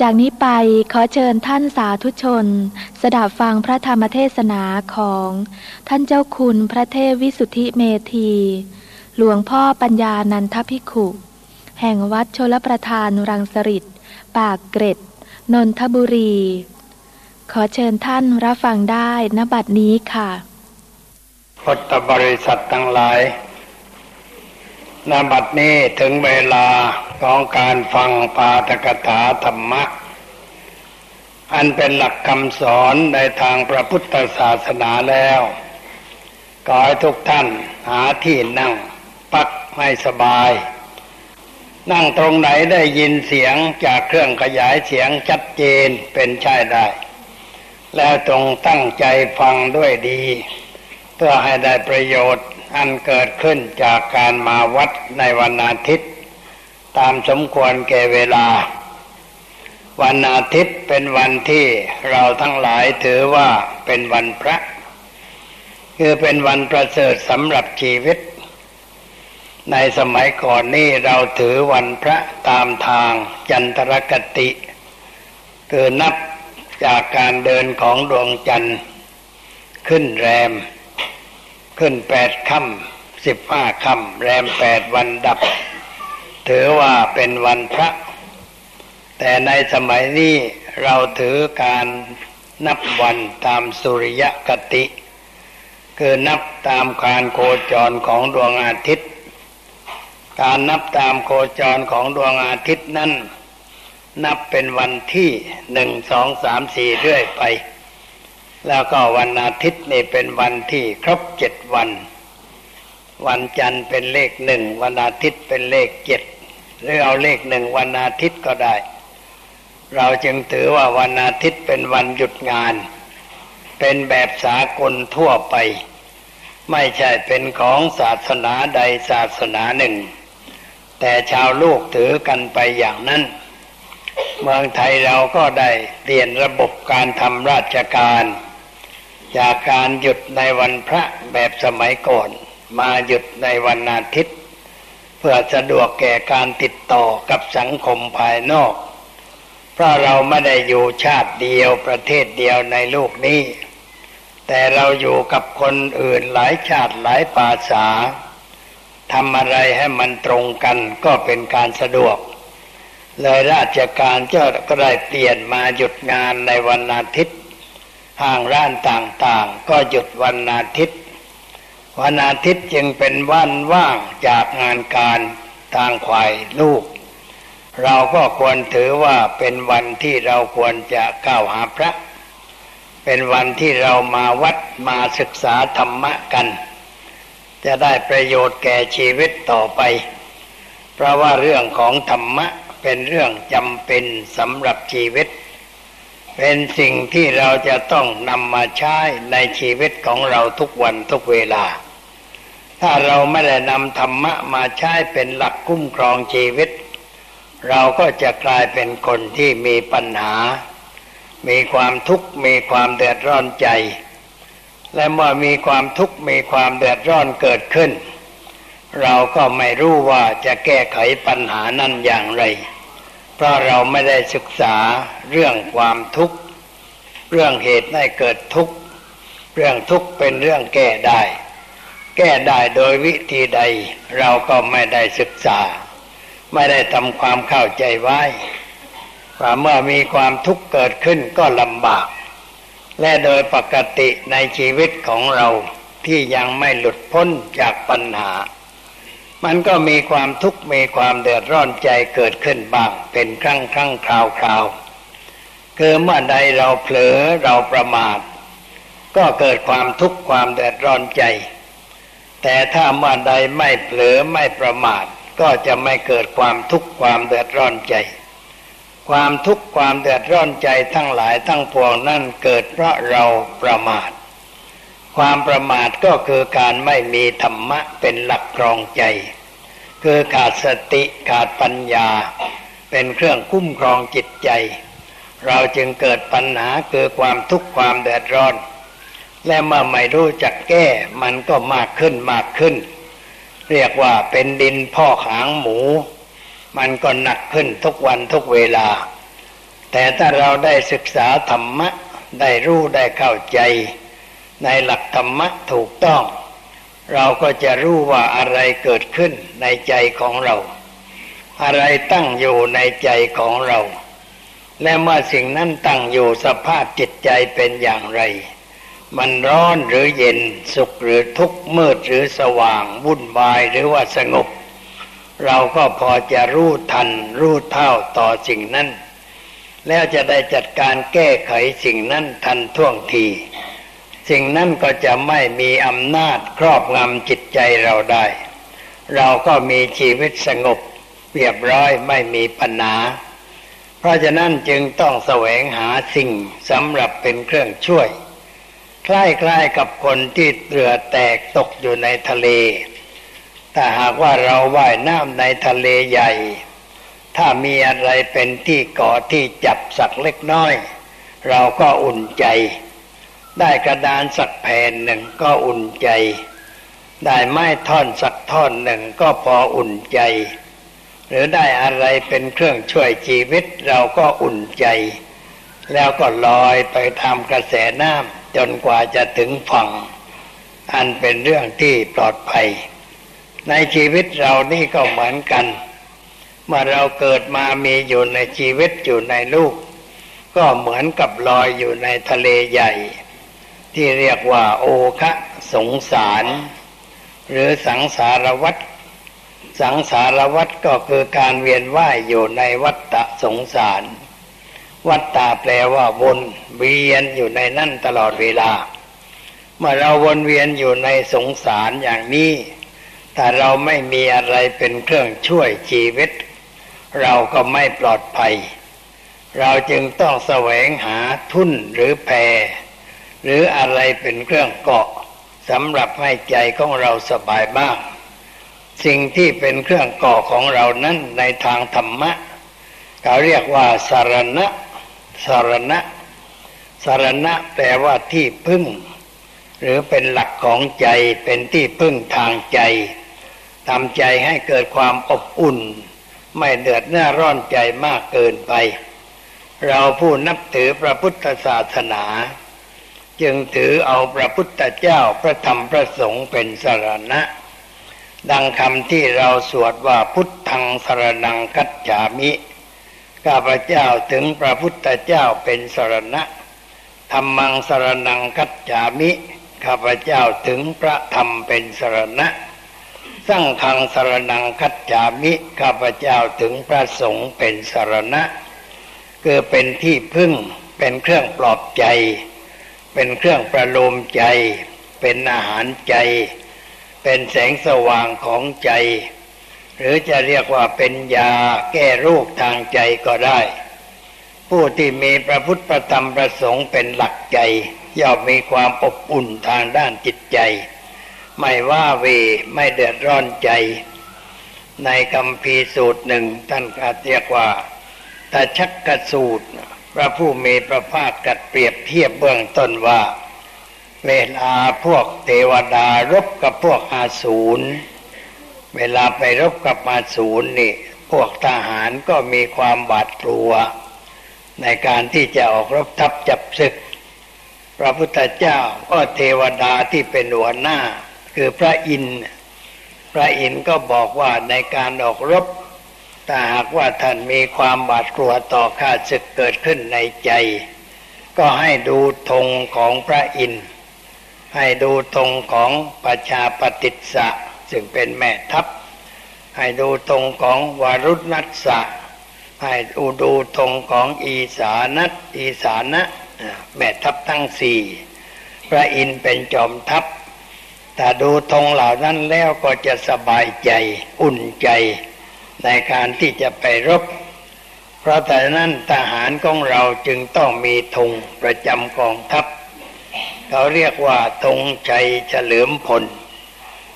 จากนี้ไปขอเชิญท่านสาธุชน สดับฟังพระธรรมเทศนาของท่านเจ้าคุณพระเทพวิสุทธิเมธี หลวงพ่อปัญญานันทภิขุ แห่งวัดชลประทานรังสริตปากเกร็ด นนทบุรี ขอเชิญท่านรับฟังได้ณบัดนี้ค่ะพุทธบริษัททั้งหลาย ณบัดนี้ถึงเวลาของการฟังปาตกถาธรรมะ อันเป็นหลักคำสอนในทางพระพุทธศาสนาแล้วขอให้ทุกท่านหาที่นั่งปักให้สบาย นั่งตรงไหนได้ยินเสียงจากเครื่องขยายเสียงชัดเจนเป็นใช่ได้ แล้วตรงตั้งใจฟังด้วยดี เพื่อให้ได้ประโยชน์ อันเกิดขึ้นจากการมาวัดในวันอาทิตย์ ตามสมควรแก่เวลา วันอาทิตย์เป็นวันที่เราทั้งหลายถือว่าเป็นวันพระ คือเป็นวันประเสริฐสำหรับชีวิต ในสมัยก่อนนี้เราถือวันพระตามทางจันทรกติ คือนับจากการเดินของดวงจันทร์ขึ้นแรม ขึ้นแปดค่ำสิบห้าค่ำแรมแปดวันดับ ถือว่าเป็นวันพระ แต่ในสมัยนี้เราถือการนับวันตามสุริยกติ คือนับตามการโคจรของดวงอาทิตย์ การนับตามโคจรของดวงอาทิตย์นั้นนับเป็นวันที่หนึ่งสองสามสี่เรื่อยไป แล้วก็วันอาทิตย์นี่เป็นวันที่ครบเจ็ดวัน วันจันทร์เป็นเลขหนึ่งวันอาทิตย์เป็นเลขเจ็ดหรือเอาเลขหนึ่งวันอาทิตย์ก็ได้ เราจึงถือว่าวันอาทิตย์เป็นวันหยุดงาน เป็นแบบสากลทั่วไป ไม่ใช่เป็นของศาสนาใดศาสนาหนึ่ง แต่ชาวโลกถือกันไปอย่างนั้นเมืองไทยเราก็ได้เปลี่ยนระบบการทำราชการ จากการหยุดในวันพระแบบสมัยก่อน มาหยุดในวันอาทิตย์ เพื่อสะดวกแก่การติดต่อกับสังคมภายนอก เพราะเราไม่ได้อยู่ชาติเดียวประเทศเดียวในโลกนี้ แต่เราอยู่กับคนอื่นหลายชาติหลายภาษาทำอะไรให้มันตรงกันก็เป็นการสะดวก เลยราชการก็ได้เปลี่ยนมาหยุดงานในวันอาทิตย์ ห้างร้านต่างๆ ก็หยุดวันอาทิตย์ วันอาทิตย์จึงเป็นวันว่างจากงานการทางควายลูก เราก็ควรถือว่าเป็นวันที่เราควรจะก้าวหาพระ เป็นวันที่เรามาวัดมาศึกษาธรรมะกัน จะได้ประโยชน์แก่ชีวิตต่อไป เพราะว่าเรื่องของธรรมะเป็นเรื่องจำเป็นสำหรับชีวิต เป็นสิ่งที่เราจะต้องนำมาใช้ในชีวิตของเราทุกวันทุกเวลา ถ้าเราไม่ได้นำธรรมะมาใช้เป็นหลักคุ้มครองชีวิต เราก็จะกลายเป็นคนที่มีปัญหา มีความทุกข์มีความเดือดร้อนใจ และเมื่อมีความทุกข์มีความเดือดร้อนเกิดขึ้น เราก็ไม่รู้ว่าจะแก้ไขปัญหานั้นอย่างไร เพราะเราไม่ได้ศึกษาเรื่องความทุกข์ เรื่องเหตุให้เกิดทุกข์ เรื่องทุกข์เป็นเรื่องแก้ได้ แก้ได้โดยวิธีใด เราก็ไม่ได้ศึกษา ไม่ได้ทำความเข้าใจไว้ว่าเมื่อมีความทุกข์เกิดขึ้นก็ลำบาก และโดยปกติในชีวิตของเราที่ยังไม่หลุดพ้นจากปัญหา มันก็มีความทุกข์มีความเดือดร้อนใจเกิดขึ้นบ้าง เป็นครั้งครั้งคราวคราวคือเมื่อใดเราเผลอเราประมาท ก็เกิดความทุกข์ความเดือดร้อนใจ แต่ถ้าเมื่อใดไม่เผลอไม่ประมาท ก็จะไม่เกิดความทุกข์ความเดือดร้อนใจ ความทุกข์ความเดือดร้อนใจทั้งหลายทั้งปวงนั่นเกิดเพราะเราประมาท ความประมาทก็คือการไม่มีธรรมะเป็นหลักครองใจ คือขาดสติขาดปัญญา เป็นเครื่องคุ้มครองจิตใจ เราจึงเกิดปัญหาคือความทุกข์ความเดือดร้อน และเมื่อไม่รู้จักแก้มันก็มากขึ้นมากขึ้น เรียกว่าเป็นดินพ่อหางหมู มันก็หนักขึ้นทุกวันทุกเวลา แต่ถ้าเราได้ศึกษาธรรมะได้รู้ได้เข้าใจ ในหลักธรรมะถูกต้อง เราก็จะรู้ว่าอะไรเกิดขึ้นในใจของเรา อะไรตั้งอยู่ในใจของเรา และเมื่อสิ่งนั้นตั้งอยู่สภาพจิตใจเป็นอย่างไร มันร้อนหรือเย็นสุขหรือทุกข์มืดหรือสว่างวุ่นวายหรือว่าสงบเราก็พอจะรู้ทัน รู้เท่าต่อสิ่งนั้น แล้วจะได้จัดการแก้ไขสิ่งนั้นทันท่วงที สิ่งนั้นก็จะไม่มีอำนาจครอบงำจิตใจเราได้ เราก็มีชีวิตสงบเรียบร้อยไม่มีปัญหา เพราะฉะนั้นจึงต้องแสวงหาสิ่งสำหรับเป็นเครื่องช่วย คล้ายๆกับคนที่เรือแตกตกอยู่ในทะเล แต่หากว่าเราว่ายน้ำในทะเลใหญ่ ถ้ามีอะไรเป็นที่เก่อที่จับสักเล็กน้อย เราก็อุ่นใจ ได้กระดานสักแผ่นหนึ่งก็อุ่นใจ ได้ไม้ท่อนสักท่อนหนึ่งก็พออุ่นใจ หรือได้อะไรเป็นเครื่องช่วยชีวิตเราก็อุ่นใจ แล้วก็ลอยไปตามกระแสน้ำจนกว่าจะถึงฝั่ง อันเป็นเรื่องที่ปลอดภัย ในชีวิตเรานี่ก็เหมือนกัน เมื่อเราเกิดมามีอยู่ในชีวิตอยู่ในลูกก็เหมือนกับลอยอยู่ในทะเลใหญ่ ที่เรียกว่าโอคะสงสาร หรือสังสารวัฏสังสารวัฏก็คือการเวียนว่ายอยู่ในวัฏฏะสงสาร วัฏฏะแปลว่าวนเวียนอยู่ในนั่นตลอดเวลา เมื่อเราวนเวียนอยู่ในสงสารอย่างนี้ถ้าเราไม่มีอะไรเป็นเครื่องช่วยชีวิต เราก็ไม่ปลอดภัย เราจึงต้องแสวงหาทุ่นหรือแพ หรืออะไรเป็นเครื่องเกาะสำหรับให้ใจของเราสบายบ้าง สิ่งที่เป็นเครื่องเกาะของเรานั้นในทางธรรมะเขาเรียกว่าสารณะสารณะสารณะแปลว่าที่พึ่ง หรือเป็นหลักของใจเป็นที่พึ่งทางใจทำใจให้เกิดความอบอุ่น ไม่เดือดเนื้อร้อนใจมากเกินไป เราผู้นับถือพระพุทธศาสนา จึงถือเอาพระพุทธเจ้าพระธรรมพระสงฆ์เป็นสรณะ ดังคำที่เราสวดว่าพุทธังสรนังคัจฉามิข้าพเจ้าถึงพระพุทธเจ้าเป็นสรณะธรรมังสรนังคัจฉามิข้าพเจ้าถึงพระธรรมเป็นสรณะสั่งขังสรนังคัจจามิข้าพเจ้าถึงพระสงฆ์เป็นสรณะคือเป็นที่พึ่งเป็นเครื่องปลอบใจ เป็นเครื่องประโลมใจ เป็นอาหารใจ เป็นแสงสว่างของใจ หรือจะเรียกว่าเป็นยาแก้โรคทางใจก็ได้ ผู้ที่มีพระพุทธธรรมประสงค์เป็นหลักใจ ย่อมมีความอบอุ่นทางด้านจิตใจ ไม่ว่าเวไม่เดือดร้อนใจ ในคำพีสูตรหนึ่งท่านอาเรียกว่าตาชักกสูตร พระผู้มีพระภาคกัดเปรียบเทียบเบื้องต้นว่า เวลาพวกเทวดารบกับพวกอาสูรเวลาไปรบกับอาสูรนี่ พวกทหารก็มีความบาดกลัว ในการที่จะออกรบทับจับศึก พระพุทธเจ้าก็เทวดาที่เป็นหัวหน้า คือพระอินทร์พระอินทร์ก็บอกว่าในการออกรบ ถ้าหากว่าท่านมีความบาดกลัวต่อข้าศึกเกิดขึ้นในใจ ก็ให้ดูธงของพระอินทร์ให้ดูธงของประชาปฏิสะซึ่งเป็นแม่ทัพ ให้ดูธงของวารุณนัสะให้ดูดูธงของอีสานัตอีสานะแม่ทัพทั้งสี่พระอินทร์เป็นจอมทัพถ้าดูธงเหล่านั้นแล้วก็จะสบายใจอุ่นใจ ในการที่จะไปรบ เพราะแต่นั้นทหารของเราจึงต้องมีธงประจำกองทัพ เขาเรียกว่าธงชัยเฉลิมพล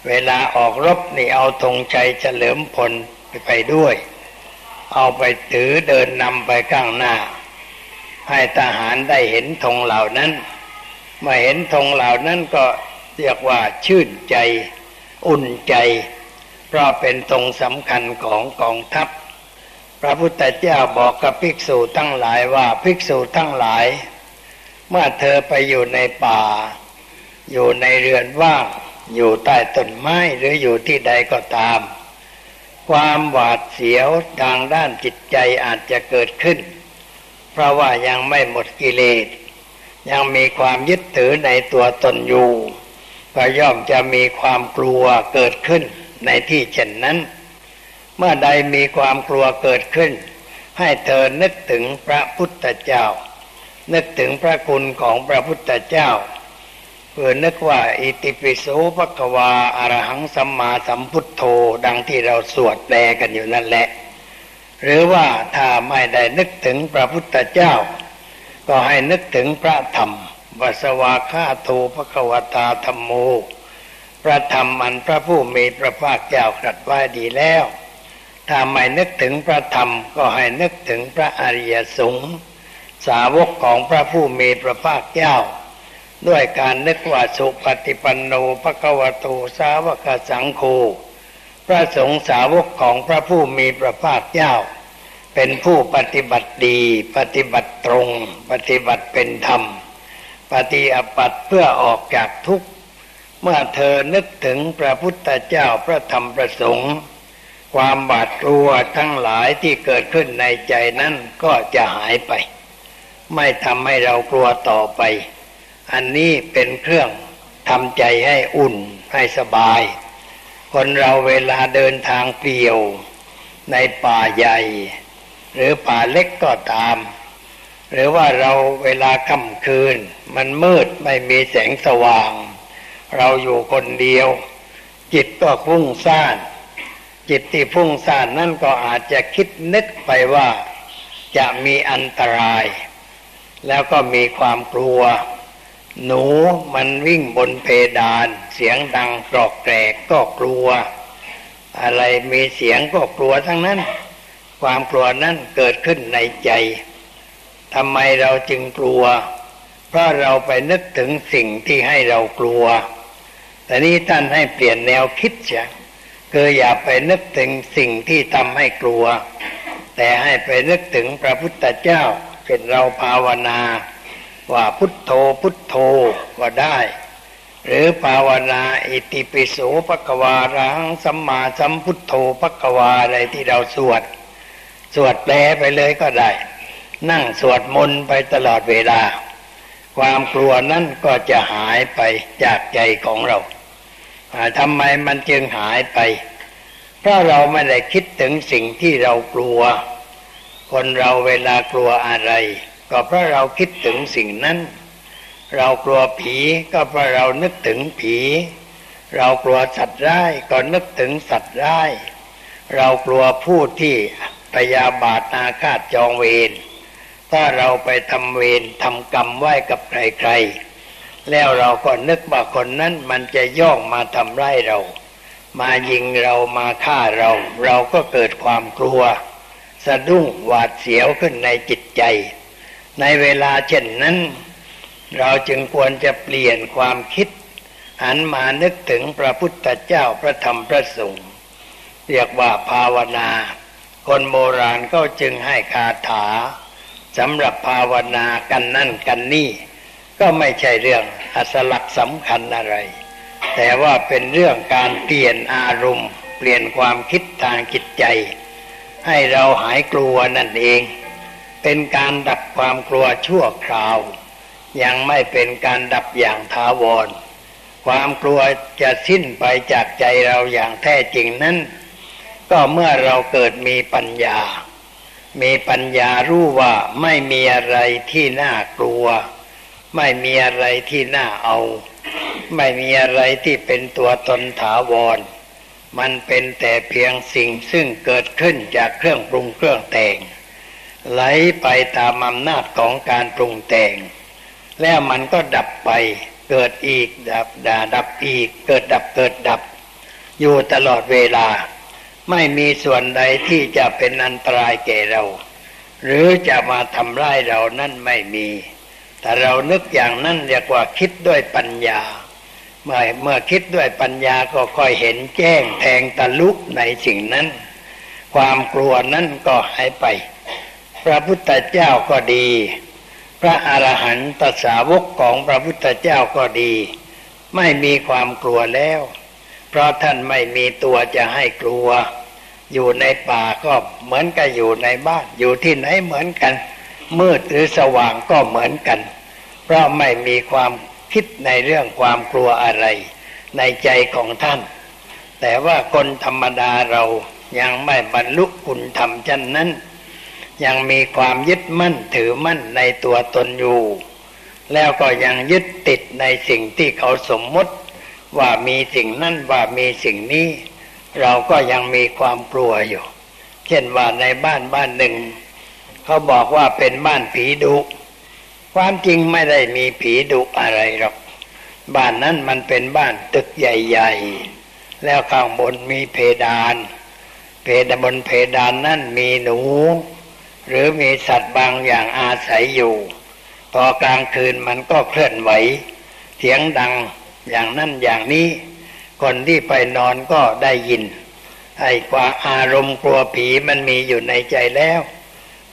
เวลาออกรบนี่เอาธงชัยเฉลิมพลไปด้วย เอาไปถือเดินนำไปข้างหน้า ให้ทหารได้เห็นธงเหล่านั้นเมื่อเห็นธงเหล่านั้นก็เรียกว่าชื่นใจ อุ่นใจ เพราะเป็นตรงสำคัญของกองทัพ พระพุทธเจ้าบอกกับภิกษุทั้งหลายว่าภิกษุทั้งหลาย เมื่อเธอไปอยู่ในป่า อยู่ในเรือนว่าง อยู่ใต้ต้นไม้หรืออยู่ที่ใดก็ตาม ความหวาดเสียวทางด้านจิตใจอาจจะเกิดขึ้น เพราะว่ายังไม่หมดกิเลสยังมีความยึดถือในตัวตนอยู่ ก็ย่อมจะมีความกลัวเกิดขึ้น ในที่เช่นนั้น เมื่อใดมีความกลัวเกิดขึ้น ให้เธอนึกถึงพระพุทธเจ้า นึกถึงพระคุณของพระพุทธเจ้าเพื่อนึกว่าอิติปิโสภควาอารหังสัมมาสัมพุทโธดังที่เราสวดแปลกันอยู่นั่นแหละ หรือว่าถ้าไม่ได้นึกถึงพระพุทธเจ้า ก็ให้นึกถึงพระธรรมวสวาคาโตภควตาธรรมโม พระธรรมมันพระผู้มีพระภาคเจ้าตรัสไว้ดีแล้วถ้าไม่นึกถึงพระธรรมก็ให้นึกถึงพระอริยสงฆ์สาวกของพระผู้มีพระภาคเจ้า ด้วยการนึกว่าสุปฏิปันโนภควโตสาวกสังโฆพระสงฆ์สาวกของพระผู้มีพระภาคเจ้า เป็นผู้ปฏิบัติดี ปฏิบัติตรง ปฏิบัติเป็นธรรม ปฏิอปัตเพื่อออกจากทุกข์ เมื่อเธอนึกถึงพระพุทธเจ้าพระธรรมประสงค์ ความบาดกลัวทั้งหลายที่เกิดขึ้นในใจนั้นก็จะหายไป ไม่ทำให้เรากลัวต่อไป อันนี้เป็นเครื่องทำใจให้อุ่นให้สบาย คนเราเวลาเดินทางเปลี่ยว ในป่าใหญ่ หรือป่าเล็กก็ตาม หรือว่าเราเวลาค่ำคืน มันมืดไม่มีแสงสว่าง เราอยู่คนเดียว จิตก็ฟุ้งซ่าน จิตที่ฟุ้งซ่านนั่นก็อาจจะคิดนึกไปว่าจะมีอันตราย แล้วก็มีความกลัว หนูมันวิ่งบนเพดาน เสียงดังกรอกแกรกก็กลัว อะไรมีเสียงก็กลัวทั้งนั้น ความกลัวนั้นเกิดขึ้นในใจทำไมเราจึงกลัว เพราะเราไปนึกถึงสิ่งที่ให้เรากลัว แต่นี้ท่านให้เปลี่ยนแนวคิดใช่คืออย่าไปนึกถึงสิ่งที่ทำให้กลัว แต่ให้ไปนึกถึงพระพุทธเจ้าเป็นเราภาวนา ว่าพุทโธพุทโธก็ได้ หรือภาวนาอิติปิโสปะกวารังสัมมาสัมพุทโธปะกวาอะไรที่เราสวด สวดแปลไปเลยก็ได้ นั่งสวดมนต์ไปตลอดเวลา ความกลัวนั่นก็จะหายไปจากใจของเรา ทำไมมันจึงหายไป เพราะเราไม่ได้คิดถึงสิ่งที่เรากลัว คนเราเวลากลัวอะไร ก็เพราะเราคิดถึงสิ่งนั้น เรากลัวผีก็เพราะเรานึกถึงผี เรากลัวสัตว์ร้ายก็นึกถึงสัตว์ร้าย เรากลัวผู้ที่พยาบาทอาฆาตจองเวรถ้าเราไปทำเวรทำกรรมไว้กับใครๆ แล้วเราก็นึกว่าคนนั้นมันจะย่องมาทำร้ายเรา มายิงเรามาฆ่าเรา เราก็เกิดความกลัว สะดุ้งหวาดเสียวขึ้นในจิตใจ ในเวลาเช่นนั้น เราจึงควรจะเปลี่ยนความคิด หันมานึกถึงพระพุทธเจ้าพระธรรมพระสงฆ์เรียกว่าภาวนา คนโบราณก็จึงให้คาถาสำหรับภาวนากันนั่นกันนี่ ก็ไม่ใช่เรื่องอัศลักสำคัญอะไร แต่ว่าเป็นเรื่องการเปลี่ยนอารมณ์ เปลี่ยนความคิดทางจิตใจ ให้เราหายกลัวนั่นเอง เป็นการดับความกลัวชั่วคราว ยังไม่เป็นการดับอย่างทาวร ความกลัวจะสิ้นไปจากใจเราอย่างแท้จริงนั้น ก็เมื่อเราเกิดมีปัญญา มีปัญญารู้ว่าไม่มีอะไรที่น่ากลัว ไม่มีอะไรที่น่าเอา ไม่มีอะไรที่เป็นตัวตนถาวร มันเป็นแต่เพียงสิ่งซึ่งเกิดขึ้นจากเครื่องปรุงเครื่องแต่ง ไหลไปตามอำนาจของการปรุงแต่ง แล้วมันก็ดับไป เกิดอีกดับดาดับอีก เกิดดับเกิดดับ อยู่ตลอดเวลา ไม่มีส่วนใดที่จะเป็นอันตรายแก่เรา หรือจะมาทำร้ายเรานั่นไม่มี แต่เรานึกอย่างนั้นเรียกว่าคิดด้วยปัญญา เมื่อเมื่อคิดด้วยปัญญาก็ค่อยเห็นแจ้งแทงตะลุกในสิ่งนั้น ความกลัวนั่นก็หายไป พระพุทธเจ้าก็ดี พระอรหันตสาวกของพระพุทธเจ้าก็ดี ไม่มีความกลัวแล้ว เพราะท่านไม่มีตัวจะให้กลัว อยู่ในป่าก็เหมือนกับอยู่ในบ้านอยู่ที่ไหนเหมือนกัน มืดหรือสว่างก็เหมือนกัน เพราะไม่มีความคิดในเรื่องความกลัวอะไร ในใจของท่าน แต่ว่าคนธรรมดาเรายังไม่บรรลุคุณธรรมชั้นนั้น ยังมีความยึดมั่นถือมั่นในตัวตนอยู่ แล้วก็ยังยึดติดในสิ่งที่เขาสมมติ ว่ามีสิ่งนั้นว่ามีสิ่งนี้ เราก็ยังมีความกลัวอยู่ เช่นว่าในบ้านบ้านหนึ่ง เขาบอกว่าเป็นบ้านผีดุ ความจริงไม่ได้มีผีดุอะไรหรอก บ้านนั้นมันเป็นบ้านตึกใหญ่ ๆ แล้วข้างบนมีเพดาน เพดานบนเพดานนั่นมีหนู หรือมีสัตว์บางอย่างอาศัยอยู่ พอกลางคืนมันก็เคลื่อนไหว เสียงดังอย่างนั่นอย่างนี้ คนที่ไปนอนก็ได้ยินไอ้กว่าอารมณ์กลัวผีมันมีอยู่ในใจแล้ว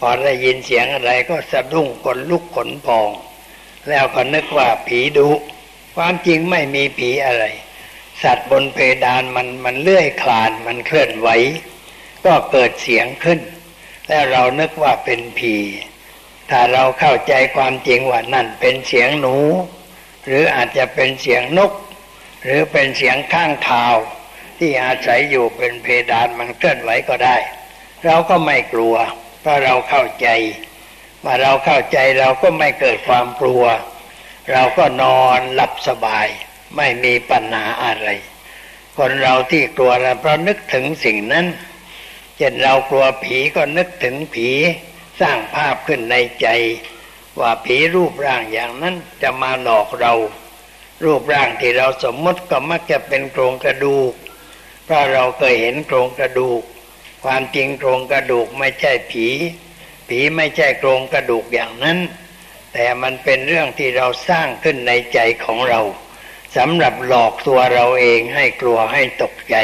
อได้ยินเสียงอะไรก็สะดุ้งขนลุกขนพอง แล้วก็นึกว่าผีดุ ความจริงไม่มีผีอะไร สัตว์บนเพดานมันมันเลื่อยคลานมันเคลื่อนไหวก็เกิดเสียงขึ้น แล้วเรานึกว่าเป็นผีถ้าเราเข้าใจความจริงว่านั่นเป็นเสียงหนู หรืออาจจะเป็นเสียงนก หรือเป็นเสียงข้างคาว ที่อาศัยอยู่เป็นเพดานมันเคลื่อนไหวก็ได้ เราก็ไม่กลัว เพราะเราเข้าใจว่าเราเข้าใจเราก็ไม่เกิดความกลัว เราก็นอนหลับสบาย ไม่มีปัญหาอะไร คนเราที่กลัวเพราะนึกถึงสิ่งนั้นเช่นเรากลัวผีก็นึกถึงผี สร้างภาพขึ้นในใจ ว่าผีรูปร่างอย่างนั้นจะมาหลอกเรา รูปร่างที่เราสมมติก็มักจะเป็นโครงกระดูกเพราะเราเคยเห็นโครงกระดูก ความจริงโครงกระดูกไม่ใช่ผี ผีไม่ใช่โครงกระดูกอย่างนั้น แต่มันเป็นเรื่องที่เราสร้างขึ้นในใจของเราสำหรับหลอกตัวเราเองให้กลัวให้ตกใจ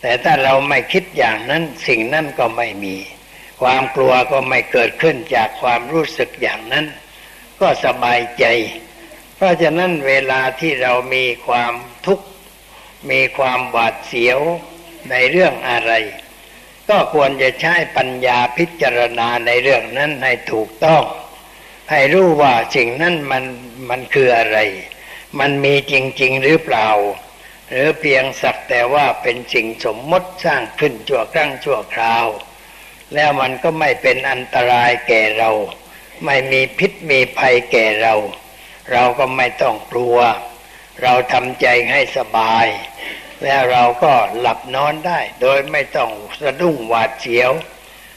แต่ถ้าเราไม่คิดอย่างนั้นสิ่งนั้นก็ไม่มี ความกลัวก็ไม่เกิดขึ้นจากความรู้สึกอย่างนั้น ก็สบายใจ เพราะฉะนั้นเวลาที่เรามีความทุกข์มีความหวาดเสียวในเรื่องอะไร ก็ควรจะใช้ปัญญาพิจารณาในเรื่องนั้นให้ถูกต้อง ให้รู้ว่าสิ่งนั้นมันมันคืออะไร มันมีจริง ๆ หรือเปล่า หรือเพียงสักแต่ว่าเป็นสิ่งสมมติสร้างขึ้นชั่วครั้งชั่วคราว แล้วมันก็ไม่เป็นอันตรายแก่เรา ไม่มีพิษมีภัยแก่เรา เราก็ไม่ต้องกลัว เราทำใจให้สบาย แล้วเราก็หลับนอนได้ โดยไม่ต้องสะดุ้งหวาดเสียว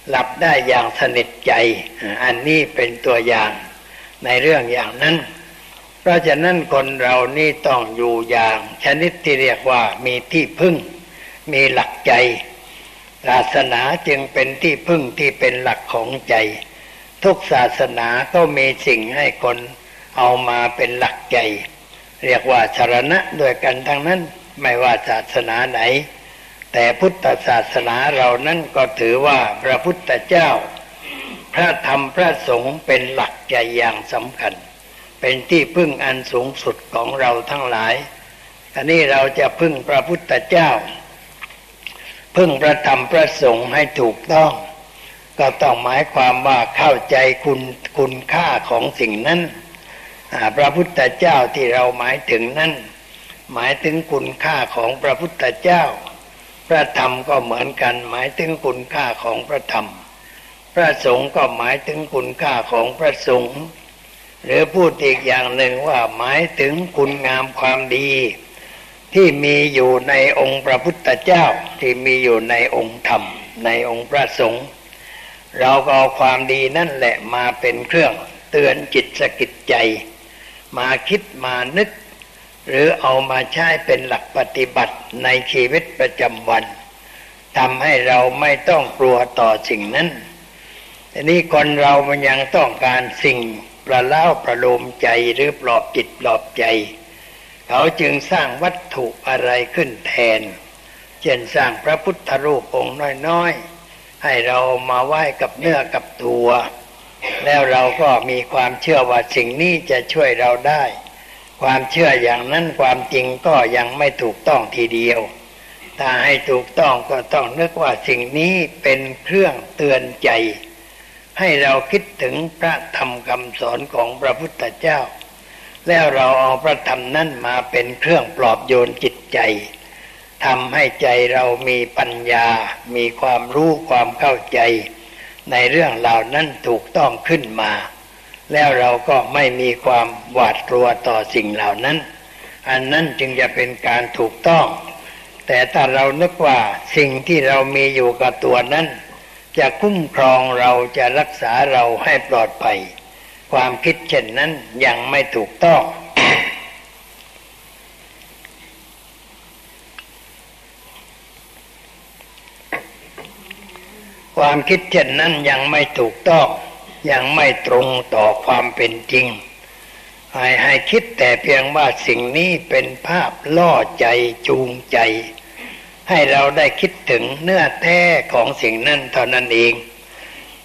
หลับได้อย่างสนิทใจ อันนี้เป็นตัวอย่างในเรื่องอย่างนั้น เพราะฉะนั้นคนเรานี่ต้องอยู่อย่าง ชนิดที่เรียกว่ามีที่พึ่ง มีหลักใจ ศาสนาจึงเป็นที่พึ่งที่เป็นหลักของใจ ทุกศาสนาก็มีสิ่งให้คนเอามาเป็นหลักใจ เรียกว่าสารณะด้วยกันทั้งนั้น ไม่ว่าศาสนาไหน แต่พุทธศาสนาเรานั้นก็ถือว่าพระพุทธเจ้า พระธรรมพระสงฆ์เป็นหลักใจอย่างสำคัญ เป็นที่พึ่งอันสูงสุดของเราทั้งหลายอันนี้เราจะพึ่งพระพุทธเจ้า พึ่งพระธรรมพระสงฆ์ให้ถูกต้อง ก็ต้องหมายความว่าเข้าใจคุณคุณค่าของสิ่งนั้นพระพุทธเจ้าที่เราหมายถึงนั้น หมายถึงคุณค่าของพระพุทธเจ้า พระธรรมก็เหมือนกัน หมายถึงคุณค่าของพระธรรม พระสงฆ์ก็หมายถึงคุณค่าของพระสงฆ์หรือพูดอีกอย่างหนึ่งว่าหมายถึงคุณงามความดี ที่มีอยู่ในองค์พระพุทธเจ้าที่มีอยู่ในองค์ธรรม ในองค์พระสงฆ์เราก็เอาความดีนั่นแหละมาเป็นเครื่องเตือนจิตสกิดใจ มาคิดมานึก หรือเอามาใช้เป็นหลักปฏิบัติในชีวิตประจำวันทำให้เราไม่ต้องกลัวต่อสิ่งนั้นทีนี้คนเรามันยังต้องการสิ่งประเล่าประโลมใจหรือปลอบจิตปลอบใจ เขาจึงสร้างวัตถุอะไรขึ้นแทน เช่นสร้างพระพุทธรูปองค์น้อยๆ ให้เรามาไหว้กับเนื้อกับตัว แล้วเราก็มีความเชื่อว่าสิ่งนี้จะช่วยเราได้ ความเชื่ออย่างนั้นความจริงก็ยังไม่ถูกต้องทีเดียว ถ้าให้ถูกต้องก็ต้องนึกว่าสิ่งนี้เป็นเครื่องเตือนใจ ให้เราคิดถึงพระธรรมคำสอนของพระพุทธเจ้า แล้วเราเอาพระธรรมนั้นมาเป็นเครื่องปลอบโยนจิตใจทำให้ใจเรามีปัญญา มีความรู้ความเข้าใจ ในเรื่องเหล่านั้นถูกต้องขึ้นมา แล้วเราก็ไม่มีความหวาดกลัวต่อสิ่งเหล่านั้น อันนั้นจึงจะเป็นการถูกต้อง แต่ถ้าเรานึกว่าสิ่งที่เรามีอยู่กับตัวนั้น จะคุ้มครองเราจะรักษาเราให้ปลอดภัย ความคิดเช่นนั้นยังไม่ถูกต้องความคิดเช่นนั้นยังไม่ถูกต้อง ยังไม่ตรงต่อความเป็นจริง ให้ให้คิดแต่เพียงว่าสิ่งนี้เป็นภาพล่อใจจูงใจ ให้เราได้คิดถึงเนื้อแท้ของสิ่งนั้นเท่านั้นเอง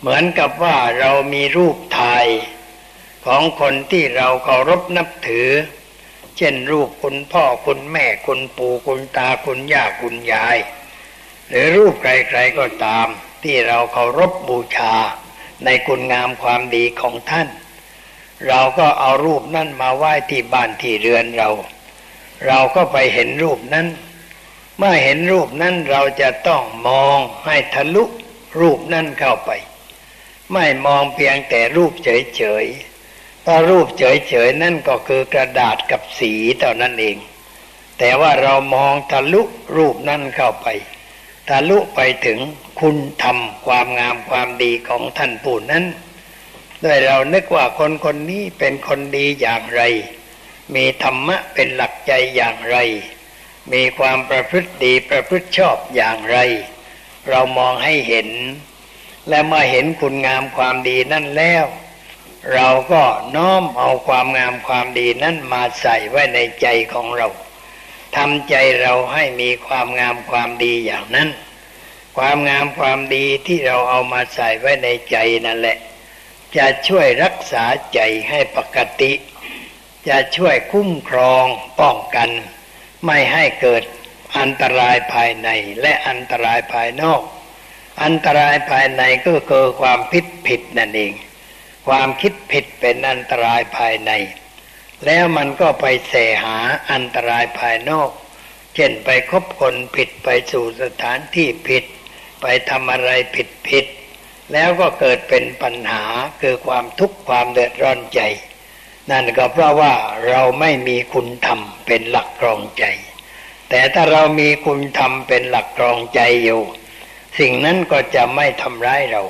เหมือนกับว่าเรามีรูปถ่าย ของคนที่เราเคารพนับถือ เช่นรูปคุณพ่อคุณแม่คุณปู่คุณตาคุณย่าคุณยาย หรือรูปใครๆก็ตามที่เราเคารพบบูชา ในคุณงามความดีของท่าน เราก็เอารูปนั้นมาไหว้ที่บ้านที่เรือนเรา เราก็ไปเห็นรูปนั้น เมื่อเห็นรูปนั้นเราจะต้องมองให้ทะลุรูปนั้นเข้าไป ไม่มองเพียงแต่รูปเฉยๆเพราะรูปเฉยๆนั่นก็คือกระดาษกับสีเท่านั้นเอง แต่ว่าเรามองทะลุรูปนั้นเข้าไป ทะลุไปถึงคุณธรรมความงามความดีของท่านผู้นั้นด้วยเรานึกว่าคนคนนี้เป็นคนดีอย่างไร มีธรรมะเป็นหลักใจอย่างไร มีความประพฤติดีประพฤติชอบอย่างไร เรามองให้เห็น และเมื่อเห็นคุณงามความดีนั่นแล้ว เราก็น้อมเอาความงามความดีนั้นมาใส่ไว้ในใจของเรา ทำใจเราให้มีความงามความดีอย่างนั้น ความงามความดีที่เราเอามาใส่ไว้ในใจนั่นแหละ จะช่วยรักษาใจให้ปกติ จะช่วยคุ้มครองป้องกัน ไม่ให้เกิดอันตรายภายในและอันตรายภายนอก อันตรายภายในก็คือความผิดผิดนั่นเอง ความคิดผิดเป็นอันตรายภายใน แล้วมันก็ไปแสหาอันตรายภายนอก เช่นไปคบคนผิดไปสู่สถานที่ผิด ไปทำอะไรผิดผิด แล้วก็เกิดเป็นปัญหาคือความทุกข์ความเดือดร้อนใจ นั่นก็เพราะว่าเราไม่มีคุณธรรมเป็นหลักกรองใจ แต่ถ้าเรามีคุณธรรมเป็นหลักกรองใจอยู่ สิ่งนั้นก็จะไม่ทำร้ายเรา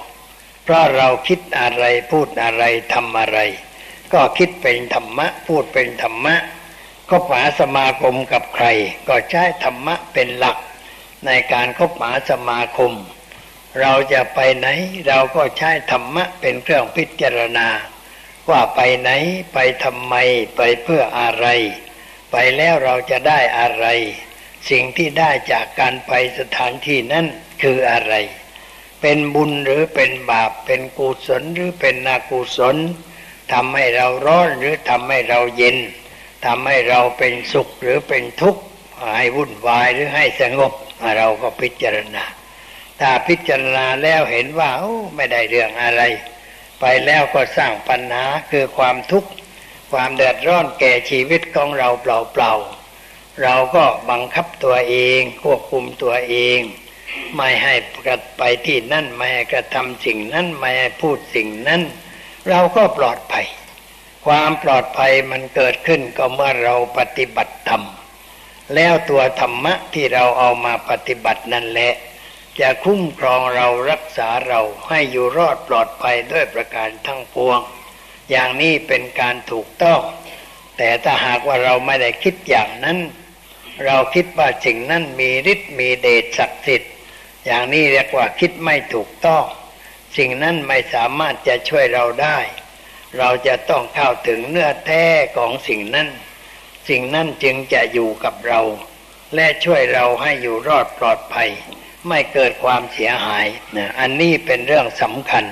เพราะเราคิดอะไรพูดอะไรทำอะไร ก็คิดเป็นธรรมะ พูดเป็นธรรมะ ก็หาสมาคมกับใคร ก็ใช้ธรรมะเป็นหลัก ในการคบหาสมาคม เราจะไปไหน เราก็ใช้ธรรมะเป็นเครื่องพิจารณา ว่าไปไหนไปทำไมไปเพื่ออะไร ไปแล้วเราจะได้อะไร สิ่งที่ได้จากการไปสถานที่นั้นคืออะไร เป็นบุญหรือเป็นบาปเป็นกุศลหรือเป็นนากุศล ทำให้เราร้อนหรือทำให้เราเย็นทำให้เราเป็นสุขหรือเป็นทุกข์ให้วุ่นวายหรือให้สงบเราก็พิจารณา ถ้าพิจารณาแล้วเห็นว่าไม่ได้เรื่องอะไร ไปแล้วก็สร้างปัญหาคือความทุกข์ความเดือดร้อนแก่ชีวิตของเราเปล่าๆเราก็บังคับตัวเองควบคุมตัวเอง ไม่ให้กระไปที่นั่นไม่ให้กระทำสิ่งนั้นไม่ให้พูดสิ่งนั้น เราก็ปลอดภัย ความปลอดภัยมันเกิดขึ้นก็เมื่อเราปฏิบัติธรรม แล้วตัวธรรมะที่เราเอามาปฏิบัตินั่นแหละ จะคุ้มครองเรารักษาเราให้อยู่รอดปลอดภัยด้วยประการทั้งปวง อย่างนี้เป็นการถูกต้อง แต่ถ้าหากว่าเราไม่ได้คิดอย่างนั้น เราคิดว่าสิ่งนั้นมีฤทธิ์มีเดชศักดิ์สิทธิ์อย่างนี้เรียกว่าคิดไม่ถูกต้อง สิ่งนั้นไม่สามารถจะช่วยเราได้ เราจะต้องเข้าถึงเนื้อแท้ของสิ่งนั้น สิ่งนั้นจึงจะอยู่กับเรา และช่วยเราให้อยู่รอดปลอดภัย ไม่เกิดความเสียหายนะอันนี้เป็นเรื่องสำคัญ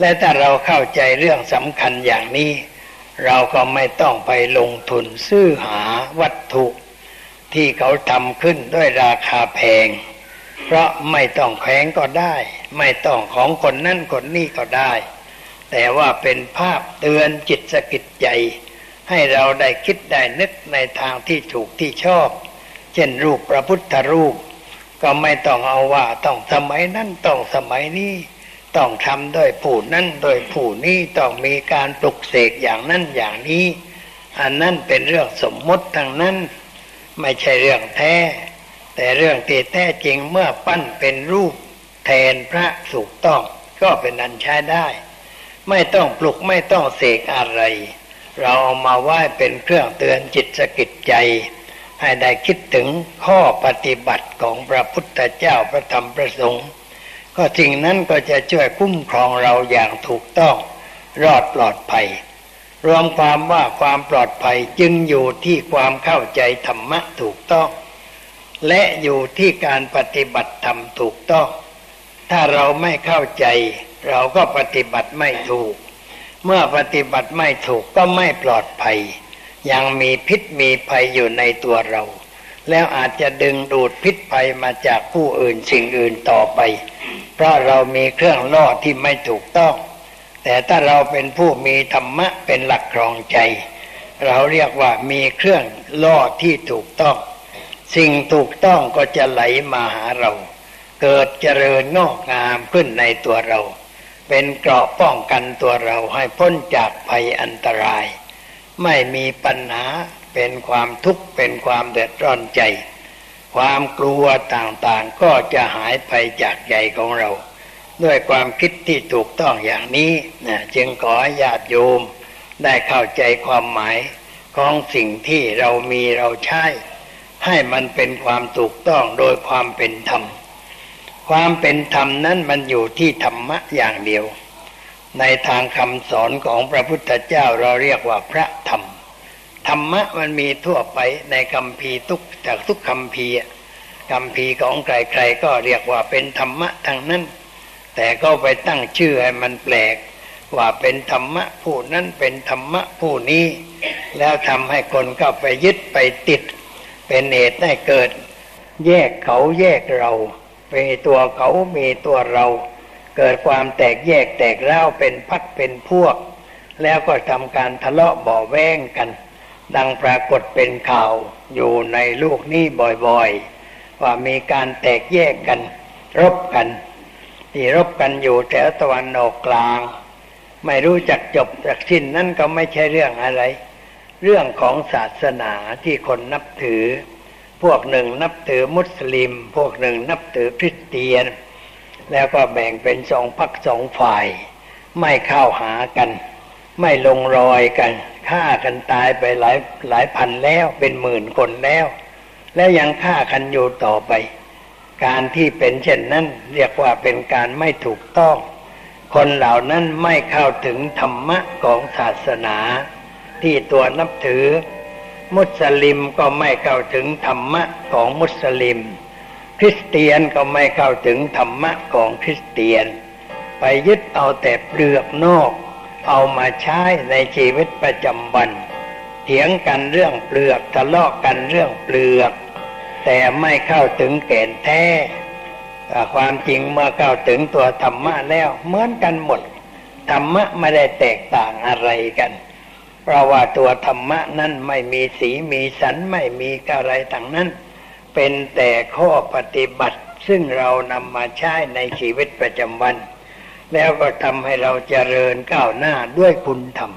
และถ้าเราเข้าใจเรื่องสำคัญอย่างนี้ เราก็ไม่ต้องไปลงทุนซื้อหาวัตถุ ที่เขาทำขึ้นด้วยราคาแพง เพราะไม่ต้องแข้งก็ได้ ไม่ต้องของคนนั่นคนนี้ก็ได้ แต่ว่าเป็นภาพเตือนจิตสกิดใจ ให้เราได้คิดได้นึกในทางที่ถูกที่ชอบ เช่นรูปพระพุทธรูป ก็ไม่ต้องเอาว่าต้องสมัยนั้นต้องสมัยนี้ต้องทำโดยผู้นั้นโดยผู้นี้ต้องมีการปลุกเสกอย่างนั้นอย่างนี้ อันนั้นเป็นเรื่องสมมติทางนั้น ไม่ใช่เรื่องแท้ แต่เรื่องที่แท้จริงเมื่อปั้นเป็นรูปแทนพระถูกต้อง ก็เป็นอันใช้ได้ ไม่ต้องปลุกไม่ต้องเสกอะไร เราเอามาไหว้เป็นเครื่องเตือนจิตสกิดใจ ให้ได้คิดถึงข้อปฏิบัติของพระพุทธเจ้าพระธรรมพระสงฆ์ก็สิ่งนั้นก็จะช่วยคุ้มครองเราอย่างถูกต้อง รอดปลอดภัย รวมความว่าความปลอดภัยจึงอยู่ที่ความเข้าใจธรรมะถูกต้อง และอยู่ที่การปฏิบัติธรรมถูกต้อง ถ้าเราไม่เข้าใจ เราก็ปฏิบัติไม่ถูก เมื่อปฏิบัติไม่ถูกก็ไม่ปลอดภัย ยังมีพิษมีภัยอยู่ในตัวเรา แล้วอาจจะดึงดูดพิษภัยมาจากผู้อื่นสิ่งอื่นต่อไป เพราะเรามีเครื่องล่อที่ไม่ถูกต้อง แต่ถ้าเราเป็นผู้มีธรรมะเป็นหลักครองใจ เราเรียกว่ามีเครื่องล่อที่ถูกต้อง สิ่งถูกต้องก็จะไหลมาหาเรา เกิดเจริญงอกงามขึ้นในตัวเรา เป็นเกราะป้องกันตัวเราให้พ้นจากภัยอันตราย ไม่มีปัญหาเป็นความทุกข์เป็นความเดือดร้อนใจ ความกลัวต่างๆก็จะหายไปจากใจของเรา ด้วยความคิดที่ถูกต้องอย่างนี้นะจึงขอญาติโยมได้เข้าใจความหมายของสิ่งที่เรามีเราใช้ ให้มันเป็นความถูกต้องโดยความเป็นธรรม ความเป็นธรรมนั้นมันอยู่ที่ธรรมะอย่างเดียว ในทางคำสอนของพระพุทธเจ้าเราเรียกว่าพระธรรม ธรรมะมันมีทั่วไปในคำพีทุกจากทุกคำพีคำพีของใครๆก็เรียกว่าเป็นธรรมะทั้งนั้น แต่ก็ไปตั้งชื่อให้มันแปลกว่าเป็นธรรมะผู้นั้นเป็นธรรมะผู้นี้ แล้วทำให้คนก็ไปยึดไปติด เป็นเหตุให้เกิด แยกเขาแยกเรามีตัวเขามีตัวเรา เกิดความแตกแยกแตกเล่าเป็นพักเป็นพวก แล้วก็ทำการทะเลาะบ่อแว้งกัน ดังปรากฏเป็นข่าวอยู่ในลูกนี้บ่อยๆ ว่ามีการแตกแยกกัน รบกันที่รบกันอยู่แถวตะวันออกกลาง ไม่รู้จักจบจากสิ้นนั่นก็ไม่ใช่เรื่องอะไร เรื่องของศาสนาที่คนนับถือ พวกหนึ่งนับถือมุสลิม พวกหนึ่งนับถือคริสเตียน แล้วก็แบ่งเป็นสองพักสองฝ่าย ไม่เข้าหากัน ไม่ลงรอยกันฆ่ากันตายไปหลายหลายพันแล้วเป็นหมื่นคนแล้ว แล้วยังฆ่ากันอยู่ต่อไป การที่เป็นเช่นนั้นเรียกว่าเป็นการไม่ถูกต้อง คนเหล่านั้นไม่เข้าถึงธรรมะของศาสนา ที่ตัวนับถือ มุสลิมก็ไม่เข้าถึงธรรมะของมุสลิม คริสเตียนก็ไม่เข้าถึงธรรมะของคริสเตียน ไปยึดเอาแต่เปลือกนอก เอามาใช้ในชีวิตประจำวัน เถียงกันเรื่องเปลือกทะเลาะกันเรื่องเปลือก แต่ไม่เข้าถึงแก่นแท้ความจริงเมื่อเข้าถึงตัวธรรมะแล้วเหมือนกันหมดธรรมะไม่ได้แตกต่างอะไรกัน เพราะว่าตัวธรรมะนั้นไม่มีสีมีสันไม่มีอะไรต่างนั้น เป็นแต่ข้อปฏิบัติ ซึ่งเรานำมาใช้ในชีวิตประจำวัน แล้วก็ทำให้เราเจริญก้าวหน้าด้วยคุณธรรม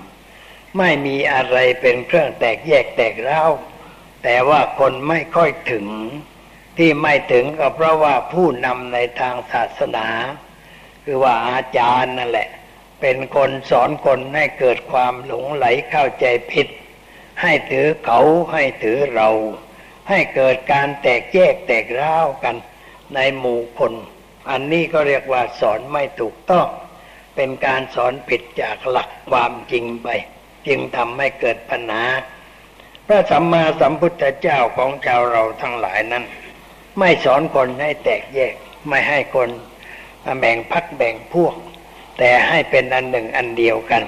ไม่มีอะไรเป็นเครื่องแตกแยกแตกเล่าแต่ว่าคนไม่ค่อยถึง ที่ไม่ถึงก็เพราะว่าผู้นำในทางศาสนา คือว่าอาจารย์นั่นแหละ เป็นคนสอนคนให้เกิดความหลงไหลเข้าใจผิด ให้ถือเขาให้ถือเรา ให้เกิดการแตกแยกแตกร้าวกันในหมู่คน อันนี้ก็เรียกว่าสอนไม่ถูกต้อง เป็นการสอนผิดจากหลักความจริงไป จึงทำให้เกิดปัญหาพระสัมมาสัมพุทธเจ้าของชาวเราทั้งหลายนั้น ไม่สอนคนให้แตกแยก ไม่ให้คนแบ่งพักแบ่งพวก แต่ให้เป็นอันหนึ่งอันเดียวกัน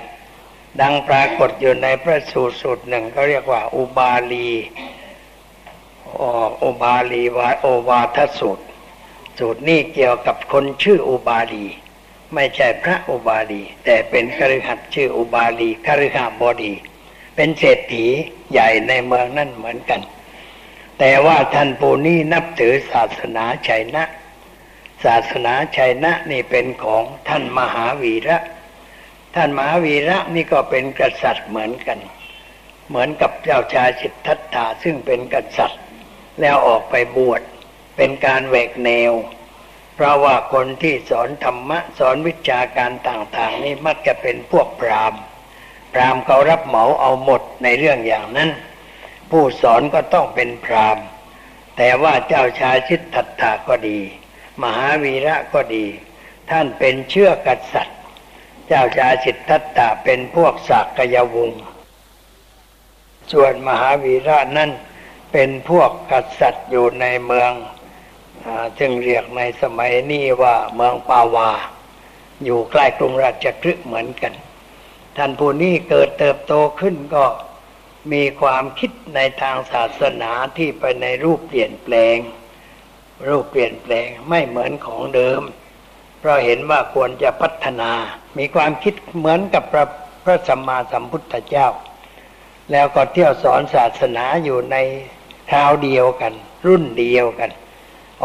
ดังปรากฏอยู่ในพระสูตรสูตรหนึ่งเขาเรียกว่า อุบาลีอุบาลีวาโอวาทสูตร สูตรนี้เกี่ยวกับคนชื่ออุบาลี ไม่ใช่พระอุบาลี แต่เป็นคฤหัสถ์ชื่ออุบาลีคฤหบดี เป็นเศรษฐีใหญ่ในเมืองนั่นเหมือนกัน แต่ว่าท่านปูนี้นับถือศาสนาชัยนะ ศาสนาชัยนะนี่เป็นของท่านมหาวีระ ท่านมหาวีระนี่ก็เป็นกษัตริย์เหมือนกัน เหมือนกับเจ้าชายสิทธัตถะซึ่งเป็นกษัตริย์ แล้วออกไปบวชเป็นการแหวกแนว เพราะว่าคนที่สอนธรรมะสอนวิชาการต่างๆ นี่มักจะเป็นพวกพราหมณ์ พราหมณ์เขารับเหมาเอาหมดในเรื่องอย่างนั้น ผู้สอนก็ต้องเป็นพราหมณ์ แต่ว่าเจ้าชายสิทธัตถะก็ดี มหาวีระก็ดี ท่านเป็นเชื่อกษัตริย์เจ้าชายสิทธัตถะเป็นพวกสักยวงศ์ส่วนมหาวีระนั่นเป็นพวกกษัตริย์อยู่ในเมืองจึงเรียกในสมัยนี้ว่าเมืองปาวา อยู่ใกล้กรุงราชกฤห์เหมือนกัน ท่านผู้นี้เกิดเติบโตขึ้นก็มีความคิดในทางศาสนาที่ไปในรูปเปลี่ยนแปลง รูปเปลี่ยนแปลงไม่เหมือนของเดิม เพราะเห็นว่าควรจะพัฒนา มีความคิดเหมือนกับพระพระสัมมาสัมพุทธเจ้า แล้วก็เที่ยวสอนศาสนาอยู่ในคราวเดียวกัน รุ่นเดียวกัน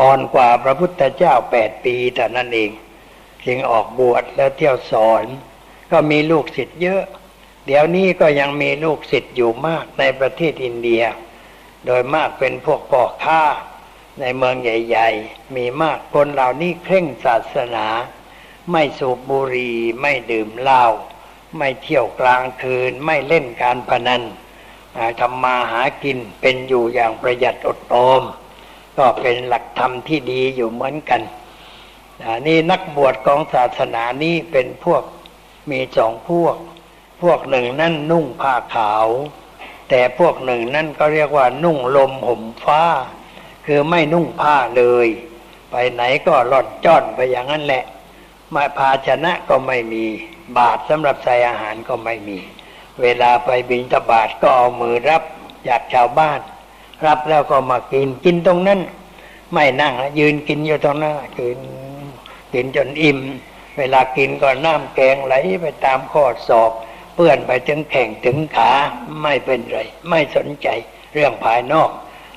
อ่อนกว่าพระพุทธเจ้าแปดปีแต่นั้นเองจึงออกบวชแล้วเที่ยวสอน ก็มีลูกศิษย์เยอะ เดี๋ยวนี้ก็ยังมีลูกศิษย์อยู่มากในประเทศอินเดีย โดยมากเป็นพวกพ่อค้า ในเมืองใหญ่ ๆ มีมากคนเหล่านี้เคร่งศาสนา ไม่สูบบุหรี่ไม่ดื่มเหล้าไม่เที่ยวกลางคืนไม่เล่นการพนันทำมาหากินเป็นอยู่อย่างประหยัดอดออม ก็เป็นหลักธรรมที่ดีอยู่เหมือนกันนี่นักบวชของศาสนานี้เป็นพวกมีสองพวก พวกหนึ่งนั่นนุ่งผ้าขาว แต่พวกหนึ่งนั่นก็เรียกว่านุ่งลมห่มฟ้า คือไม่นุ่งผ้าเลย ไปไหนก็หลอดจ้อนไปอย่างนั้นแหละมาภาชนะก็ไม่มี บาทสำหรับใส่อาหารก็ไม่มี เวลาไปบิณฑบาตก็เอามือรับจากชาวบ้าน รับแล้วก็มากินกินตรงนั้น ไม่นั่งยืนกินอยู่ตรงนั้นกินกินจนอิ่ม เวลากินก็น้ำแกงไหลไปตามข้อศอกเปื้อนไปถึงแข่งถึงขาไม่เป็นไร ไม่สนใจเรื่องภายนอก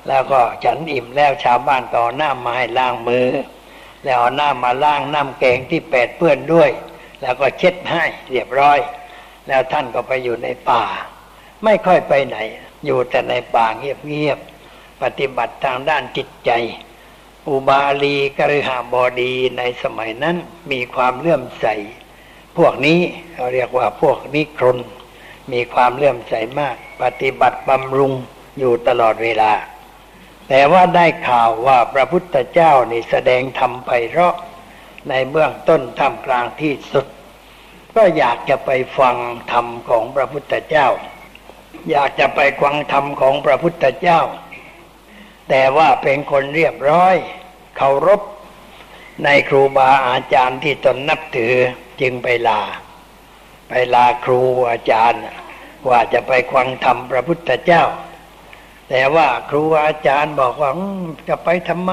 แล้วก็ฉันอิ่มแล้วชาวบ้านก็เอาน้ำมาให้ล้างมือ แล้วเอาน้ำมาล้างน้ำแกงที่แปดเปื้อนด้วย แล้วก็เช็ดให้เรียบร้อย แล้วท่านก็ไปอยู่ในป่า ไม่ค่อยไปไหน อยู่แต่ในป่าเงียบๆปฏิบัติทางด้านจิตใจ อุบาลีกฤหบดีในสมัยนั้นมีความเลื่อมใส พวกนี้เราเรียกว่าพวกนิครนมีความเลื่อมใสมาก ปฏิบัติบำรุงอยู่ตลอดเวลา แต่ว่าได้ข่าวว่าพระพุทธเจ้านี่แสดงธรรมไพเราะในเบื้องต้นทำกลางที่สุด ก็อยากจะไปฟังธรรมของพระพุทธเจ้า อยากจะไปฟังธรรมของพระพุทธเจ้า แต่ว่าเป็นคนเรียบร้อยเคารพในครูบาอาจารย์ที่ตนนับถือจึงไปลา ไปลาครูอาจารย์ ว่าจะไปฟังธรรมพระพุทธเจ้า แต่ว่าครูอาจารย์บอกว่าจะไปทำไม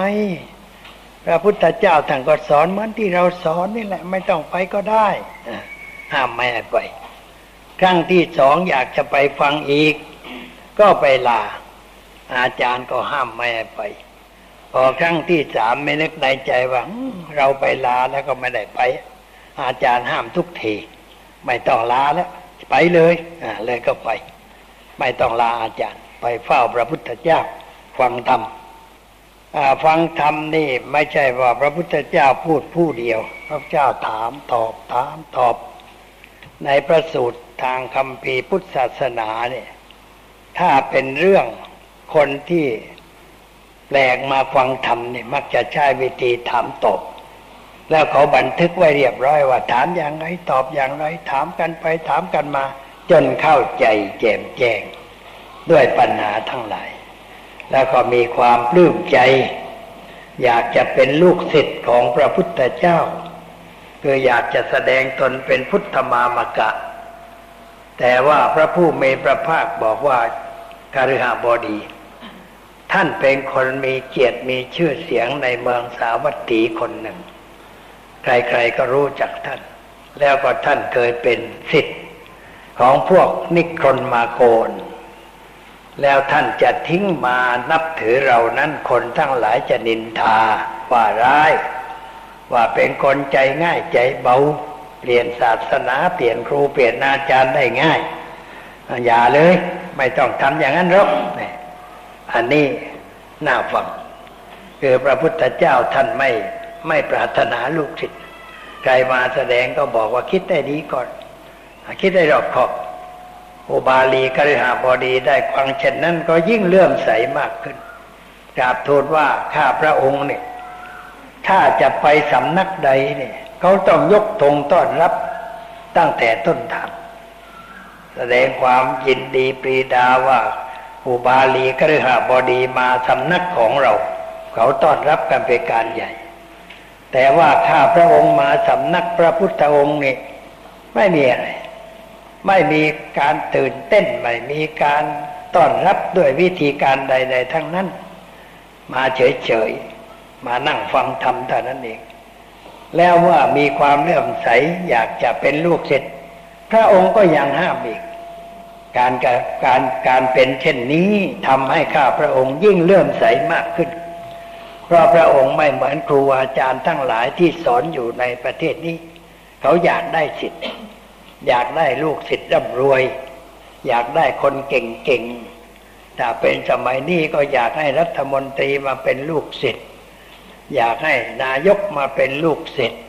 พระพุทธเจ้าท่านก็สอนเหมือนที่เราสอนนี่แหละ ไม่ต้องไปก็ได้ห้ามไม่ให้ไป ครั้งที่สองอยากจะไปฟังอีก ก็ไปลา อาจารย์ก็ห้ามไม่ให้ไป พอครั้งที่สามไม่นึกในใจว่าเราไปลาแล้วก็ไม่ได้ไป อาจารย์ห้ามทุกทีไม่ต้องลาแล้วไปเลยอ่าเลยก็ไป ไม่ต้องลาอาจารย์ ไปเฝ้าพระพุทธเจ้าฟังธรรมฟังธรรมนี่ไม่ใช่ว่าพระพุทธเจ้าพูดผู้เดียว พระเจ้าถามตอบถามตอบ ในพระสูตรทางคำพีพุทธศาสนาเนี่ย ถ้าเป็นเรื่องคนที่แปลกมาฟังธรรมเนี่ยมักจะใช้วิธีถามตอบ แล้วเขาบันทึกไว้เรียบร้อยว่า ถามอย่างไรตอบอย่างไร ถามกันไปถามกันมา จนเข้าใจแจ่มแจ้ง ด้วยปัญหาทั้งหลาย แล้วก็มีความปลื้มใจ อยากจะเป็นลูกศิษย์ของพระพุทธเจ้าคืออยากจะแสดงตนเป็นพุทธมามกะ แต่ว่าพระผู้เมพระภาคบอกว่าการหาบดี ท่านเป็นคนมีเกียรติมีชื่อเสียงในเมืองสาวัตถีคนหนึ่ง ใครๆก็รู้จักท่าน แล้วก็ท่านเคยเป็นศิษย์ของพวกนิครนมาโกน แล้วท่านจะทิ้งมานับถือเรานั้นคนทั้งหลายจะนินทาว่าร้าย ว่าเป็นคนใจง่ายใจเบา เปลี่ยนศาสนาเปลี่ยนครูเปลี่ยนอาจารย์ได้ง่าย อย่าเลย ไม่ต้องทำอย่างนั้นหรอกอันนี้น่าฟังคือพระพุทธเจ้าท่านไม่ไม่ปรารถนาลูกศิษย์ใครมาแสดงก็บอกว่าคิดได้ดีก่อน คิดได้รอบขอบ อุบาลีกฤหาบดีได้ฟังเช่นนั้นก็ยิ่งเลื่อมใสมากขึ้นกราบทูลว่าข้าพระองค์เนี่ยถ้าจะไปสำนักใดเนี่ยเขาต้องยกธงต้อนรับตั้งแต่ต้นทางแสดงความยินดีปรีดาว่า อุบาลีกฤหาบดีมาสำนักของเรา เขาต้อนรับกันเป็นการใหญ่ แต่ว่าข้าพระองค์มาสำนักพระพุทธองค์นี่ไม่มีอะไร ไม่มีการตื่นเต้น ไม่มีการต้อนรับด้วยวิธีการใด ๆ ทั้งนั้น มาเฉยๆ มานั่งฟังธรรมเท่านั้นเอง แล้วว่ามีความเลื่อมใสอยากจะเป็นลูกศิษย์พระองค์ก็ยังห้ามอีก การการการเป็นเช่นนี้ทำให้ข้าพระองค์ยิ่งเลื่อมใสมากขึ้น เพราะพระองค์ไม่เหมือนครูอาจารย์ทั้งหลายที่สอนอยู่ในประเทศนี้ เขาอยากได้สิทธิ์ อยากได้ลูกศิษย์ร่ำรวย อยากได้คนเก่งๆถ้าเป็นสมัยนี้ก็อยากให้รัฐมนตรีมาเป็นลูกศิษย์อยากให้นายกมาเป็นลูกศิษย์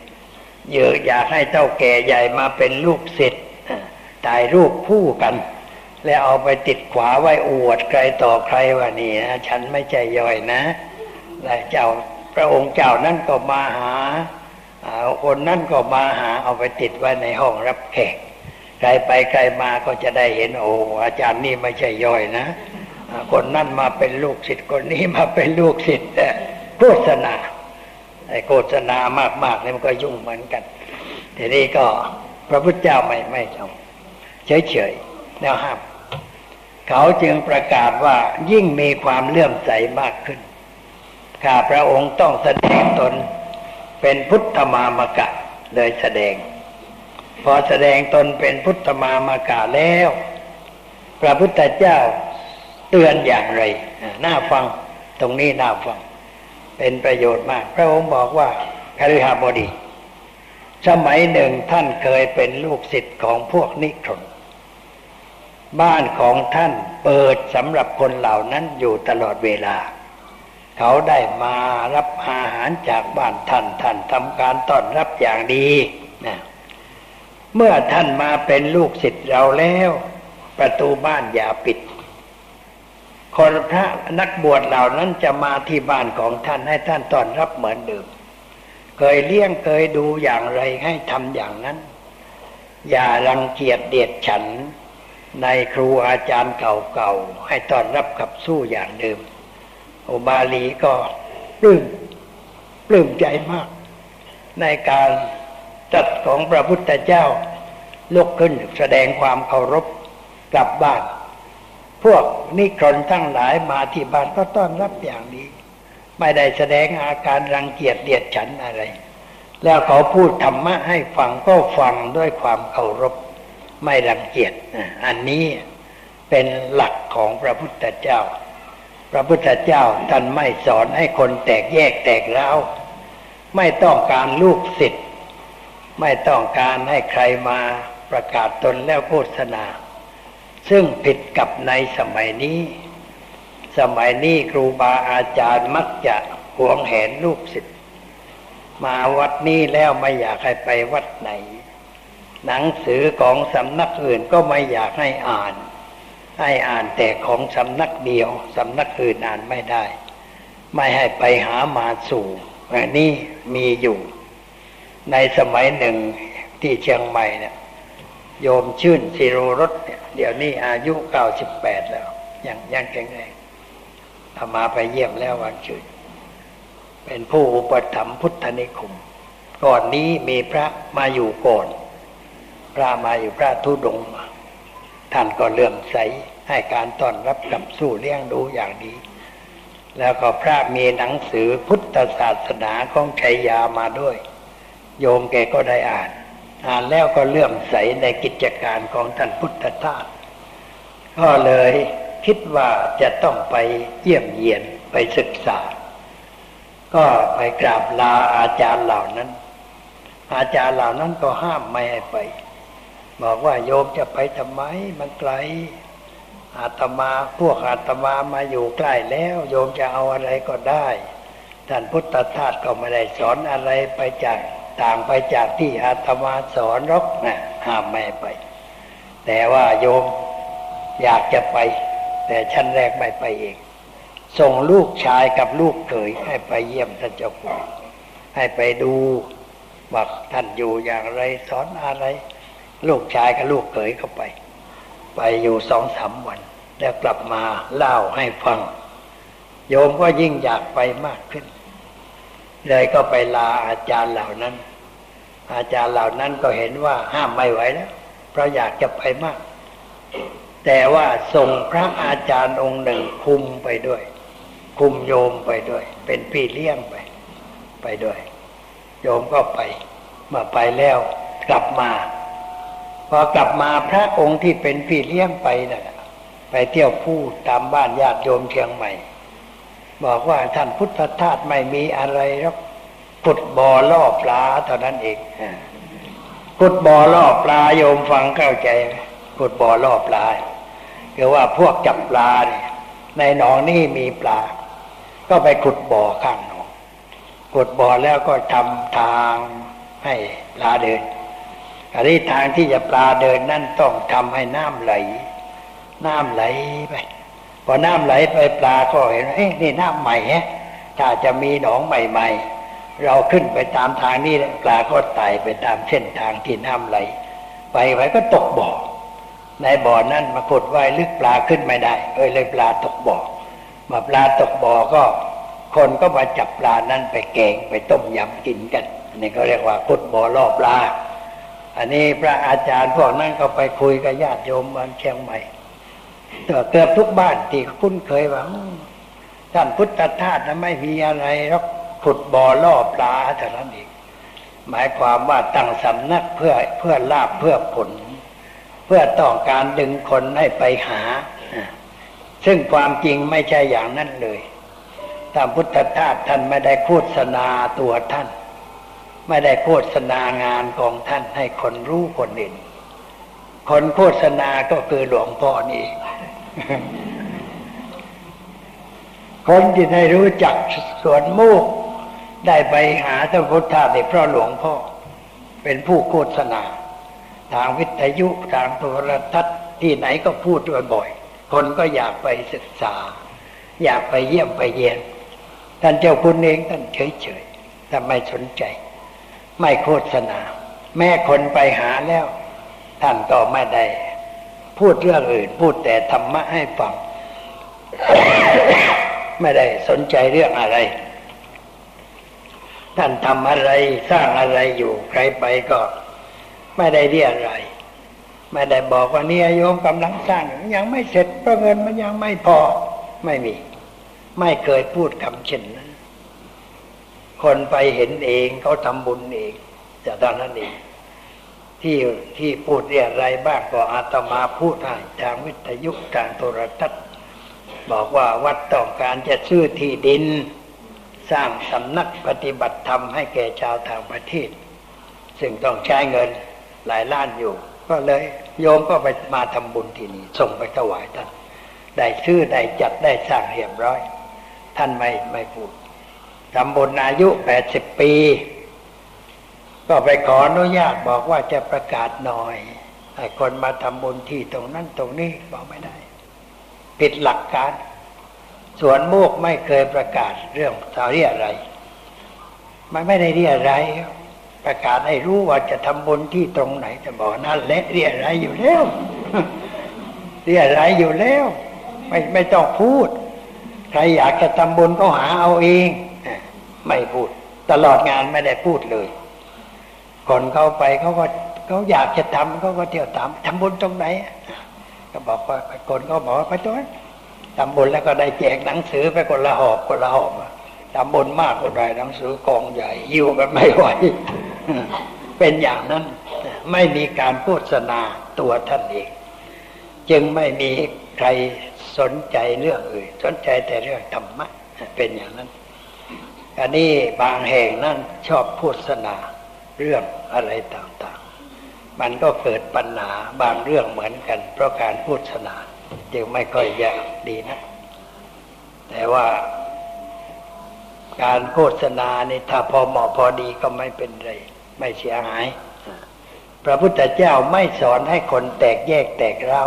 เยอะอยากให้เจ้าแก่ใหญ่มาเป็นลูกศิษย์ถ่ายรูปคู่กัน แล้วเอาไปติดขวาไว้อวดใครต่อใครว่านี่นะฉันไม่ใจย่อยนะแล้วเจ้าพระองค์เจ้านั่นก็มาหา คนนั่นก็มาหาเอาไปติดไว้ในห้องรับแขกใครไปใครมาก็จะได้เห็นโอ้อาจารย์นี่ไม่ใช่ย่อยนะคนนั่นมาเป็นลูกศิษย์คนนี้มาเป็นลูกศิษย์โฆษณาไอ้โฆษณามากๆนี่มันก็ยุ่งเหมือนกันทีนี้ก็พระพุทธเจ้าไม่ไม่ทำเฉยๆแนวห้ามเขาจึงประกาศว่ายิ่งมีความเลื่อมใสมากขึ้นข้าพระองค์ต้องแสดงตน เป็นพุทธมามกะเลยแสดง พอแสดงตนเป็นพุทธมามกะแล้ว พระพุทธเจ้าเตือนอย่างไรน่าฟังตรงนี้น่าฟัง เป็นประโยชน์มาก พระองค์บอกว่าคฤหบดี สมัยหนึ่งท่านเคยเป็นลูกศิษย์ของพวกนิครนบ้านของท่านเปิดสำหรับคนเหล่านั้นอยู่ตลอดเวลา เขาได้มารับอาหารจากบ้านท่านท่านทำการต้อนรับอย่างดีนะเมื่อท่านมาเป็นลูกศิษย์เราแล้ว ประตูบ้านอย่าปิด คนพระนักบวชเหล่านั้นจะมาที่บ้านของท่านให้ท่านต้อนรับเหมือนเดิมเคยเลี้ยงเคยดูอย่างไรให้ทำอย่างนั้น อย่ารังเกียจเดียดฉันในครูอาจารย์เก่าๆให้ต้อนรับกับสู้อย่างเดิม โอบาลีก็ปลื้มปลื้มใจมาก ในการจัดของพระพุทธเจ้าลุกขึ้นแสดงความเคารพกลับบ้าน พวกนิครนทั้งหลายมาที่บ้านก็ต้อนรับอย่างดีไม่ได้แสดงอาการรังเกียจเดียดฉันอะไร แล้วเขาพูดธรรมะให้ฟังก็ฟังด้วยความเคารพไม่รังเกียจอันนี้เป็นหลักของพระพุทธเจ้า พระพุทธเจ้าท่านไม่สอนให้คนแตกแยกแตกแล้วไม่ต้องการลูกศิษย์ไม่ต้องการให้ใครมาประกาศตนแล้วโฆษณา ซึ่งผิดกับในสมัยนี้ สมัยนี้ครูบาอาจารย์มักจะหวงแหนลูกศิษย์มาวัดนี้แล้วไม่อยากให้ไปวัดไหน หนังสือของสำนักอื่นก็ไม่อยากให้อ่าน ให้อ่านแต่ของสำนักเดียวสำนักอื่นอ่านไม่ได้ ไม่ให้ไปหามาสู่อันนี้มีอยู่ ในสมัยหนึ่งที่เชียงใหม่เนี่ย โยมชื่นสิโรรสเนี่ยเดี๋ยวนี้อายุเก้าสิบแปดแล้ว ยังยังแข็งแรงอามาไปเยี่ยมแล้ววันชื่น เป็นผู้อุปถัมภ์พุทธนิคม ก่อนนี้มีพระมาอยู่ก่อน พระมาอยู่พระทุดงมาท่านก็เลื่อมใส ให้การต้อนรับกับสู้เลี้ยงดูอย่างดี แล้วก็พระมีหนังสือพุทธศาสนาของชัยยามาด้วย โยมแกก็ได้อ่าน อ่านแล้วก็เลื่อมใสในกิจการของท่านพุทธทาสก็เลยคิดว่าจะต้องไปเยี่ยมเยียนไปศึกษา ก็ไปกราบลาอาจารย์เหล่านั้น อาจารย์เหล่านั้นก็ห้ามไม่ให้ไป บอกว่าโยมจะไปทำไมมันไกล อาตมาพวกอาตมามาอยู่ใกล้แล้ว โยมจะเอาอะไรก็ได้ท่านพุทธทาสก็ไม่ได้สอนอะไรไปจากต่างไปจากที่อาตมาสอนรกนะห้ามไม่ไป แต่ว่าโยมอยากจะไป แต่ชั้นแรกไม่ไปเองส่งลูกชายกับลูกเขยให้ไปเยี่ยมท่านเจ้าคุณให้ไปดูว่าท่านอยู่อย่างไรสอนอะไร ลูกชายกับลูกเขยก็ไป ไปอยู่สองสามวัน แล้วกลับมาเล่าให้ฟัง โยมก็ยิ่งอยากไปมากขึ้น เลยก็ไปลาอาจารย์เหล่านั้น อาจารย์เหล่านั้นก็เห็นว่าห้ามไม่ไหวแล้วเพราะอยากจะไปมาก แต่ว่าส่งพระอาจารย์องค์หนึ่งคุมไปด้วย คุมโยมไปด้วย เป็นพี่เลี้ยงไป ไปด้วย โยมก็ไปมาไปแล้วกลับมา พอกลับมาพระองค์ที่เป็นพี่เลี้ยงไปนะ่ะไปเที่ยวพูดตามบ้านญาติโยมเชียงใหม่ บอกว่าท่านพุทธทาสไม่มีอะไรหรอกขุดบ่อล่อปลาเท่านั้นเองขุดบ่อล่อปลาโยมฟังเข้าใจขุดบ่อล่อปลาคือว่าพวกจับปลาเนี่ยในหนองนี่มีปลา ก็ไปขุดบ่อข้างหนองขุดบ่อแล้วก็ทำทางให้ปลาเดิน อันนี้ทางที่จะปลาเดินนั่นต้องทำให้น้ำไหล น้ำไหลไปพอน้ำไหลไปปลาก็เห็นเฮ้ยนี่น้ำใหม่ฮะถ้าจะมีหนองใหม่ ๆ เราขึ้นไปตามทางนี้ปลาก็ไต่ไปตามเส้นทางที่น้ำไหล ไปไปก็ตกบ่อในบ่อนั้นมาขุดไว้ลึกปลาขึ้นไม่ได้เอ้ยเลยปลาตกบ่อมาปลาตกบ่อก็ คนก็มาจับปลานั้นไปแกงไปต้มยำกินกันนี่ก็เรียกว่าขุดบ่อล่อปลา อันนี้พระอาจารย์พวกนั้นก็ไปคุยกับญาติโยมบ้านเชียงใหม่เกือบทุกบ้านที่คุ้นเคยว่าท่านพุทธทาสนะไม่มีอะไรรอกขุดบ่อล่อปลาเท่านั้นเองหมายความว่าตั้งสำนักเพื่อเพื่อลาบเพื่อผล เพื่อต้องการดึงคนให้ไปหา ซึ่งความจริงไม่ใช่อย่างนั้นเลยตามพุทธทาสท่านไม่ได้โฆษณาตัวท่าน ไม่ได้โฆษณางานของท่านให้คนรู้คนเห็น คนโฆษณาก็คือหลวงพ่อนี่ คนที่ได้รู้จักสวนมูกได้ไปหาท่านพุทธาสเพราะหลวงพ่อ เป็นผู้โฆษณา ทางวิทยุทางโทรทัศน์ที่ไหนก็พูดบ่อยๆ คนก็อยากไปศึกษา อยากไปเยี่ยมไปเยียน ท่านเจ้าคุณเองท่านเฉยๆท่านไม่สนใจ ไม่โฆษณา แม่คนไปหาแล้ว ท่านก็ไม่ได้ พูดเรื่องอื่น พูดแต่ธรรมะให้ฟัง ไม่ได้สนใจเรื่องอะไร ท่านทำอะไรสร้างอะไรอยู่ใครไปก็ ไม่ได้เรียอะไรไม่ได้บอกว่านี่โยมกำลังสร้างยังไม่เสร็จเพราะเงินมันยังไม่พอไม่มี ไม่เคยพูดคำเช่นนั้น คนไปเห็นเองเขาทำบุญเองจะตอนนั้นเองที่ที่พูดเรียอะไรบ้างก็อาตมาพูดให้ทางวิทยุทางโทรทัศน์บอกว่าวัดต้องการจะซื้อที่ดิน สร้างสำนักปฏิบัติธรรมให้แก่ชาวต่างประเทศ ซึ่งต้องใช้เงินหลายล้านอยู่ ก็เลยโยมก็ไปมาทำบุญที่นี่ส่งไปถวายท่าน ได้ชื่อได้จัดได้สร้างเรียบร้อย ท่านไม่ไม่พูด ทำบุญอายุแปดสิบปี ก็ไปขออนุญาตบอกว่าจะประกาศหน่อยให้คนมาทำบุญที่ตรงนั้นตรงนี้บอกไม่ได้ ผิดหลักการส่วนโมกไม่เคยประกาศเรื่องสาเรียอะไร มันไม่ได้เรียอะไร ประกาศให้รู้ว่าจะทำบุญที่ตรงไหนจะบอกนั่นแหละเรียอะไรอยู่แล้ว เรียอะไรอยู่แล้ว ไม่ไม่ต้องพูด ใครอยากจะทำบุญก็หาเอาเอง ไม่พูด ตลอดงานไม่ได้พูดเลย คนเข้าไปเขาก็เขาอยากจะทำเขาก็เที่ยวถามทำบุญตรงไหนก็บอกว่าคนเขาบอกว่าไปตรงนั้นทำบุญแล้วก็ได้แจกหนังสือไปคนละหอบคนละหอบทำบุญมากกว่าไรหนังสือกองใหญ่ยิวกันไม่ไหวเป็นอย่างนั้น ไม่มีการโฆษณาตัวท่านเองจึงไม่มีใครสนใจเรื่องอื่น สนใจแต่เรื่องธรรมะเป็นอย่างนั้น อันนี้บางแห่งนั่นชอบโฆษณาเรื่องอะไรต่างๆ มันก็เกิดปัญหาบางเรื่องเหมือนกัน เพราะการโฆษณาจึงไม่ค่อยแย่ดีนะ แต่ว่าการโฆษณานี่ถ้าพอเหมาะพอดีก็ไม่เป็นไร ไม่เสียหาย พระพุทธเจ้าไม่สอนให้คนแตกแยกแตกเล่า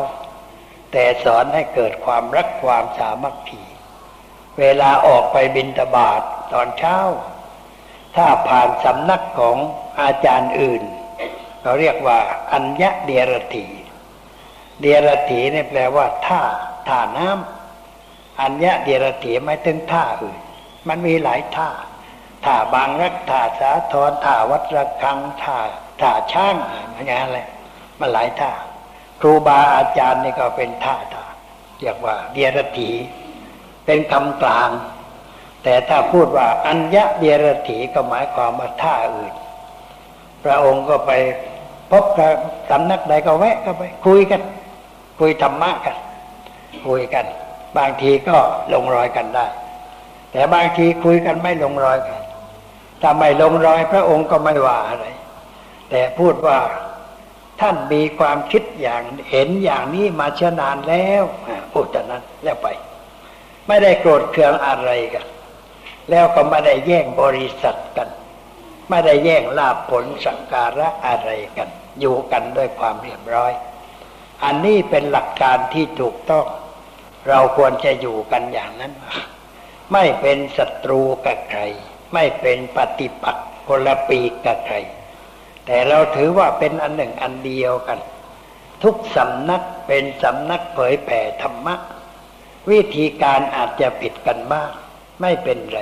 แต่สอนให้เกิดความรักความสามัคคี เวลาออกไปบินตบาทตอนเช้า ถ้าผ่านสำนักของอาจารย์อื่น เราเรียกว่า อัญญะเดียรถีเดียรถีนี่แปลว่าท่าท่าน้ำอัญญะเดียรถีไม่ถึงท่าอื่น มันมีหลายท่าท่าบางรักท่าสาทรท่าวัดระฆังท่าท่าช่างอะไรอย่างไรมันหลายท่าครูบาอาจารย์นี่ก็เป็นท่าท่าเรียกว่าเดียรถี เป็นคำกลาง แต่ถ้าพูดว่าอัญญะเดียรถีก็หมายความว่าท่าอื่น พระองค์ก็ไปพบกับสำนักใดก็แวะก็ไป คุยกัน คุยธรรมะกัน คุยกัน บางทีก็ลงรอยกันได้ แต่บางทีคุยกันไม่ลงรอยกันถ้าไม่ลงรอยพระองค์ก็ไม่ว่าอะไร แต่พูดว่าท่านมีความคิดอย่างเห็นอย่างนี้มาเชนานแล้วพูดแต่นั้นแล้วไป ไม่ได้โกรธเคืองอะไรกัน แล้วก็ไม่ได้แย่งบริษัทกัน ไม่ได้แย่งลาภผลสังการะอะไรกัน อยู่กันด้วยความเรียบร้อย อันนี้เป็นหลักการที่ถูกต้อง เราควรจะอยู่กันอย่างนั้น ไม่เป็นศัตรูกับใคร ไม่เป็นปฏิปักษ์คนละปีกับใคร แต่เราถือว่าเป็นอันหนึ่งอันเดียวกัน ทุกสำนักเป็นสำนักเผยแผ่ธรรมะ วิธีการอาจจะผิดกันบ้าง ไม่เป็นไร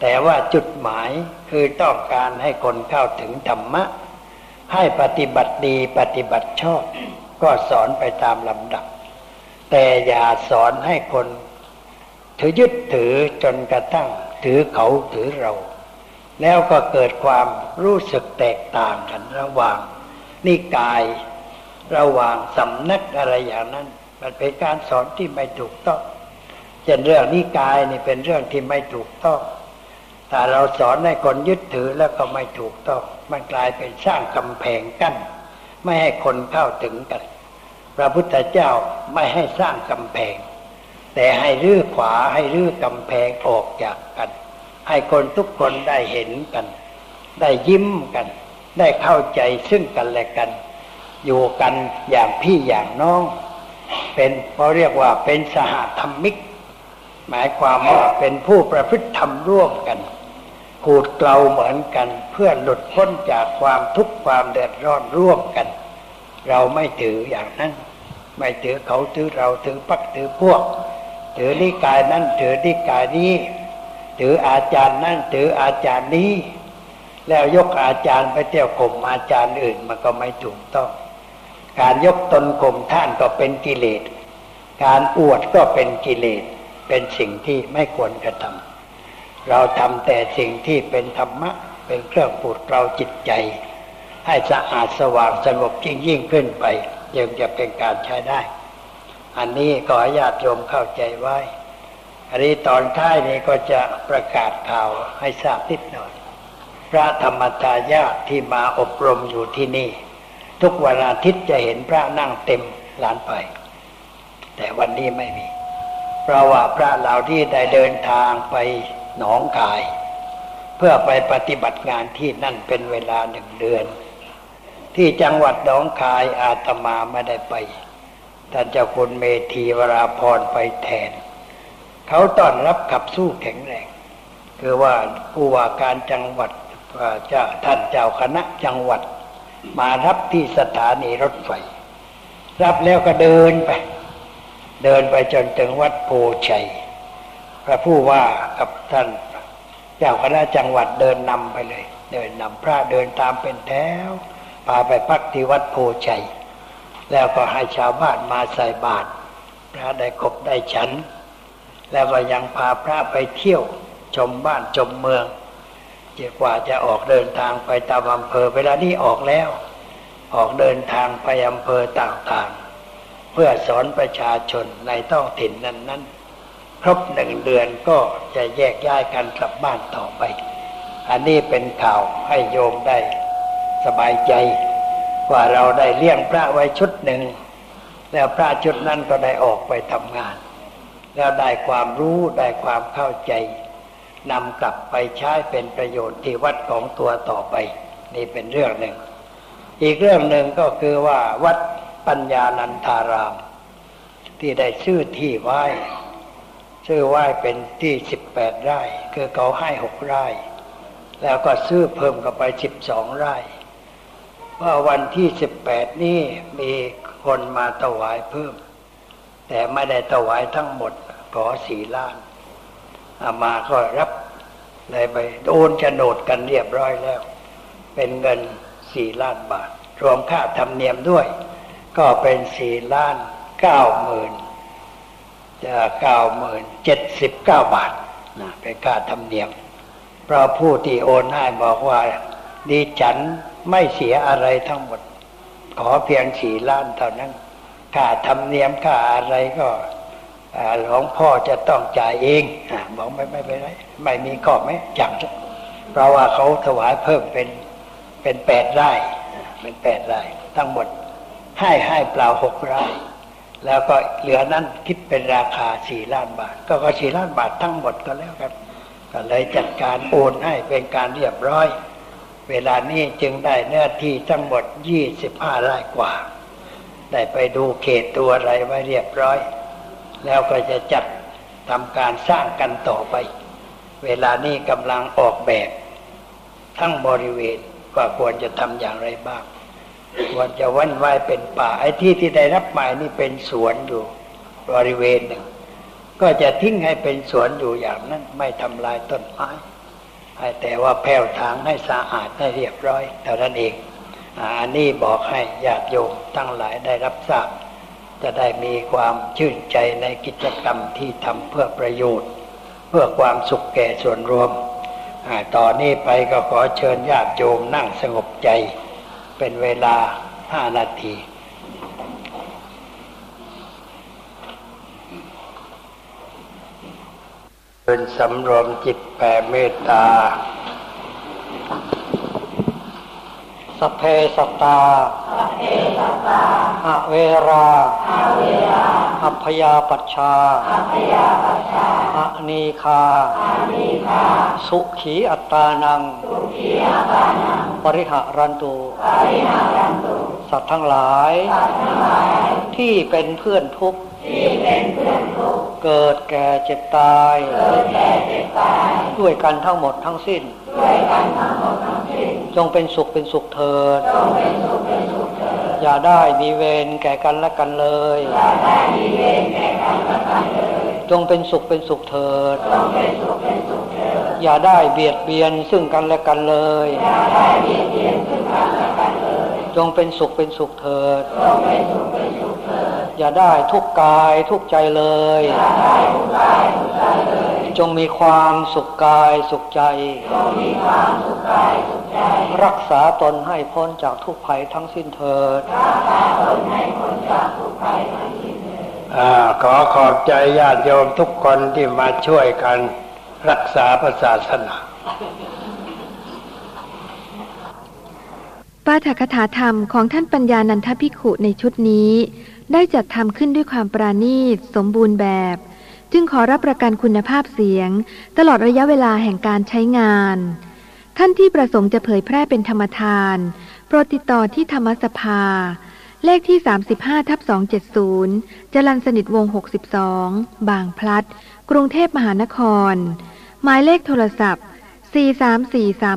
แต่ว่าจุดหมายคือต้องการให้คนเข้าถึงธรรมะ ให้ปฏิบัติดีปฏิบัติชอบ ก็สอนไปตามลำดับ แต่อย่าสอนให้คนถือยึดถือจนกระทั่งถือเขาถือเรา แล้วก็เกิดความรู้สึกแตกต่างกันระหว่างนิกาย ระหว่างสำนักอะไรอย่างนั้น มันเป็นการสอนที่ไม่ถูกต้องเช่นเรื่องนิกายนี่เป็นเรื่องที่ไม่ถูกต้องถ้าเราสอนให้คนยึดถือแล้วก็ไม่ถูกต้อง มันกลายเป็นสร้างกำแพงกั้น ไม่ให้คนเข้าถึงกัน พระพุทธเจ้าไม่ให้สร้างกำแพง แต่ให้รื้อขวาให้รื้อกำแพงออกจากกัน ให้คนทุกคนได้เห็นกัน ได้ยิ้มกัน ได้เข้าใจซึ่งกันและกัน อยู่กันอย่างพี่อย่างน้อง เป็นเขาเรียกว่าเป็นสหธรรมิก หมายความว่าเป็นผู้ประพฤติธรรมร่วมกัน ขูดเกลาเหมือนกัน เพื่อหลุดพ้นจากความทุกข์ความเดือดร้อนร่วมกัน เราไม่ถืออย่างนั้น ไม่ถือเขาถือเราถือปักถือพวก ถือนิกายนั้นถือนิกายนี้ ถืออาจารย์นั่นถืออาจารย์นี้ แล้วยกอาจารย์ไปเที่ยวข่มอาจารย์อื่นมันก็ไม่ถูกต้อง การยกตนข่มท่านก็เป็นกิเลส การอวดก็เป็นกิเลส เป็นสิ่งที่ไม่ควรกระทำเราทำแต่สิ่งที่เป็นธรรมะ เป็นเครื่องปูดเราจิตใจ ให้สะอาดสว่างสงบยิ่งยิ่งขึ้นไปยังจะเป็นการใช้ได้ อันนี้ก็ญาติโยมเข้าใจไว้ อันนี้ตอนท้ายนี้ก็จะประกาศข่าวให้ทราบนิดหน่อย พระธรรมทายาที่มาอบรมอยู่ที่นี่ ทุกวันอาทิตย์จะเห็นพระนั่งเต็มลานไป แต่วันนี้ไม่มี เพราะว่าพระเหล่าที่ได้เดินทางไปหนองคาย เพื่อไปปฏิบัติงานที่นั่นเป็นเวลาหนึ่งเดือน ที่จังหวัดหนองคายอาตมาไม่ได้ไปท่านเจ้าคุณเมธีวราพรไปแทน เขาต้อนรับขับสู้แข็งแรงคือว่าผู้ว่าการจังหวัดเจ้าท่านเจ้าคณะจังหวัด มารับที่สถานีรถไฟ รับแล้วก็เดินไป เดินไปจนถึงวัดโพชัย พระผู้ว่ากับท่านเจ้าคณะจังหวัดเดินนำไปเลย เดินนำพระเดินตามเป็นแถวพาไปพักที่วัดโพชัย แล้วก็ให้ชาวบ้านมาใส่บาตรพระได้กบได้ฉัน แล้วก็ยังพาพระไปเที่ยวชมบ้านชมเมือง เจกว่าจะออกเดินทางไปตามอำเภอเวลานี้ออกแล้ว ออกเดินทางไปอำเภอต่างๆ เพื่อสอนประชาชนในท้องถิ่นนั้นๆ ครบหนึ่งเดือนก็จะแยกย้ายกันกลับบ้านต่อไป อันนี้เป็นข่าวให้โยมได้สบายใจว่าเราได้เลี้ยงพระไว้ชุดหนึ่ง แล้วพระชุดนั้นก็ได้ออกไปทำงาน แล้วได้ความรู้ได้ความเข้าใจ นำกลับไปใช้เป็นประโยชน์ที่วัดของตัวต่อไป นี่เป็นเรื่องหนึ่ง อีกเรื่องหนึ่งก็คือว่าวัดปัญญานันทาราม ที่ได้ชื่อที่ไหว้ชื่อไหว้เป็นที่สิบแปดไร่ คือเขาให้หกไร่ แล้วก็ซื้อเพิ่มกับไปสิบสองไร่ว่าวันที่สิบแปดนี้มีคนมาถวายเพิ่ม แต่ไม่ได้ถวายทั้งหมดขอสี่ล้าน อามาก็รับเลยไปโอนโฉนดกันเรียบร้อยแล้ว เป็นเงินสี่ล้านบาท รวมค่าธรรมเนียมด้วย ก็เป็นสี่ล้านเก้าหมื่นจะเก้าหมื่นเจ็ดสิบเก้าบาทนะเป็นค่าธรรมเนียม เพราะผู้ที่โอนให้บอกว่าดีฉันไม่เสียอะไรทั้งหมด ขอเพียงสี่ล้านเท่านั้น ค่าธรรมเนียมค่าอะไรก็ หลวงพ่อจะต้องจ่ายเองอบอกไม่ไม่เป็นไรไม่มีข้อไหมจังเพราะว่าเขาถวายเพิ่มเป็นเป็นแปดไร่เป็นแปดไร่ทั้งหมดให้ให้เปล่าหกไร่แล้วก็เหลือนั้นคิดเป็นราคาสี่ล้านบาท ก็ก็สี่ล้านบาททั้งหมดก็แล้วกันก็เลยจัดการโอนให้เป็นการเรียบร้อย เวลานี้จึงได้เนื้อที่ทั้งหมดยี่สิบห้าไร่กว่า ได้ไปดูเขตตัวอะไรไว้เรียบร้อย แล้วก็จะจัดทำการสร้างกันต่อไป เวลานี้กำลังออกแบบ ทั้งบริเวณว่าควรจะทำอย่างไรบ้างควรจะวันไว้เป็นป่า ไอ้ที่ที่ได้รับหมายนี่เป็นสวนอยู่ บริเวณหนึ่ง ก็จะทิ้งให้เป็นสวนอยู่อย่างนั้น ไม่ทำลายต้นไม้แต่ว่าแผ่วทางให้สะอาดให้เรียบร้อยเท่านั้นเองอันนี้บอกให้ญาติโยมทั้งหลายได้รับทราบ จะได้มีความชื่นใจในกิจกรรมที่ทำเพื่อประโยชน์ เพื่อความสุขแก่ส่วนรวมต่อนนี้ไปก็ขอเชิญญาติโยมนั่งสงบใจ เป็นเวลาห้านาทีเป็นสำรวมจิตแผ่เมตตา สัพเพสัตตาอะเวราอัพยาปัชชาอะนีคา สุขีอัตตานัง ปริหารันตุสัตว์ทั้งหลาย ที่เป็นเพื่อนทุกข์เกิดแก่เจ็บตาย ด้วยกันทั้งหมดทั้งสิ้น จงเป็นสุขเป็นสุขเถิด อย่าได้มีเวรแก่กันและกันเลย จงเป็นสุขเป็นสุขเถิด อย่าได้เบียดเบียนซึ่งกันและกันเลย จงเป็นสุขเป็นสุขเถิด อย่าได้ทุกกายทุกใจเลย จงมีความสุขกายสุขใจ รักษาตนให้พ้นจากทุกภัยทั้งสิ้นเถิดขอขอบใจญาติโยมทุกคนที่มาช่วยกันรักษาศาสนาปาฐกถาธรรมของท่านปัญญานันทภิกขุในชุดนี้ ได้จัดทำขึ้นด้วยความปราณีตสมบูรณ์แบบ จึงขอรับประกันคุณภาพเสียง ตลอดระยะเวลาแห่งการใช้งาน ท่านที่ประสงค์จะเผยแพร่เป็นธรรมทาน โปรดติดต่อที่ธรรมสภา เลขที่ 35ทับ270 จรันสนิทวง 62 บางพลัด กรุงเทพมหานคร หมายเลขโทรศัพท์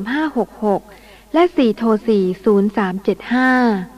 4343566 และ 4 โทร 4 0375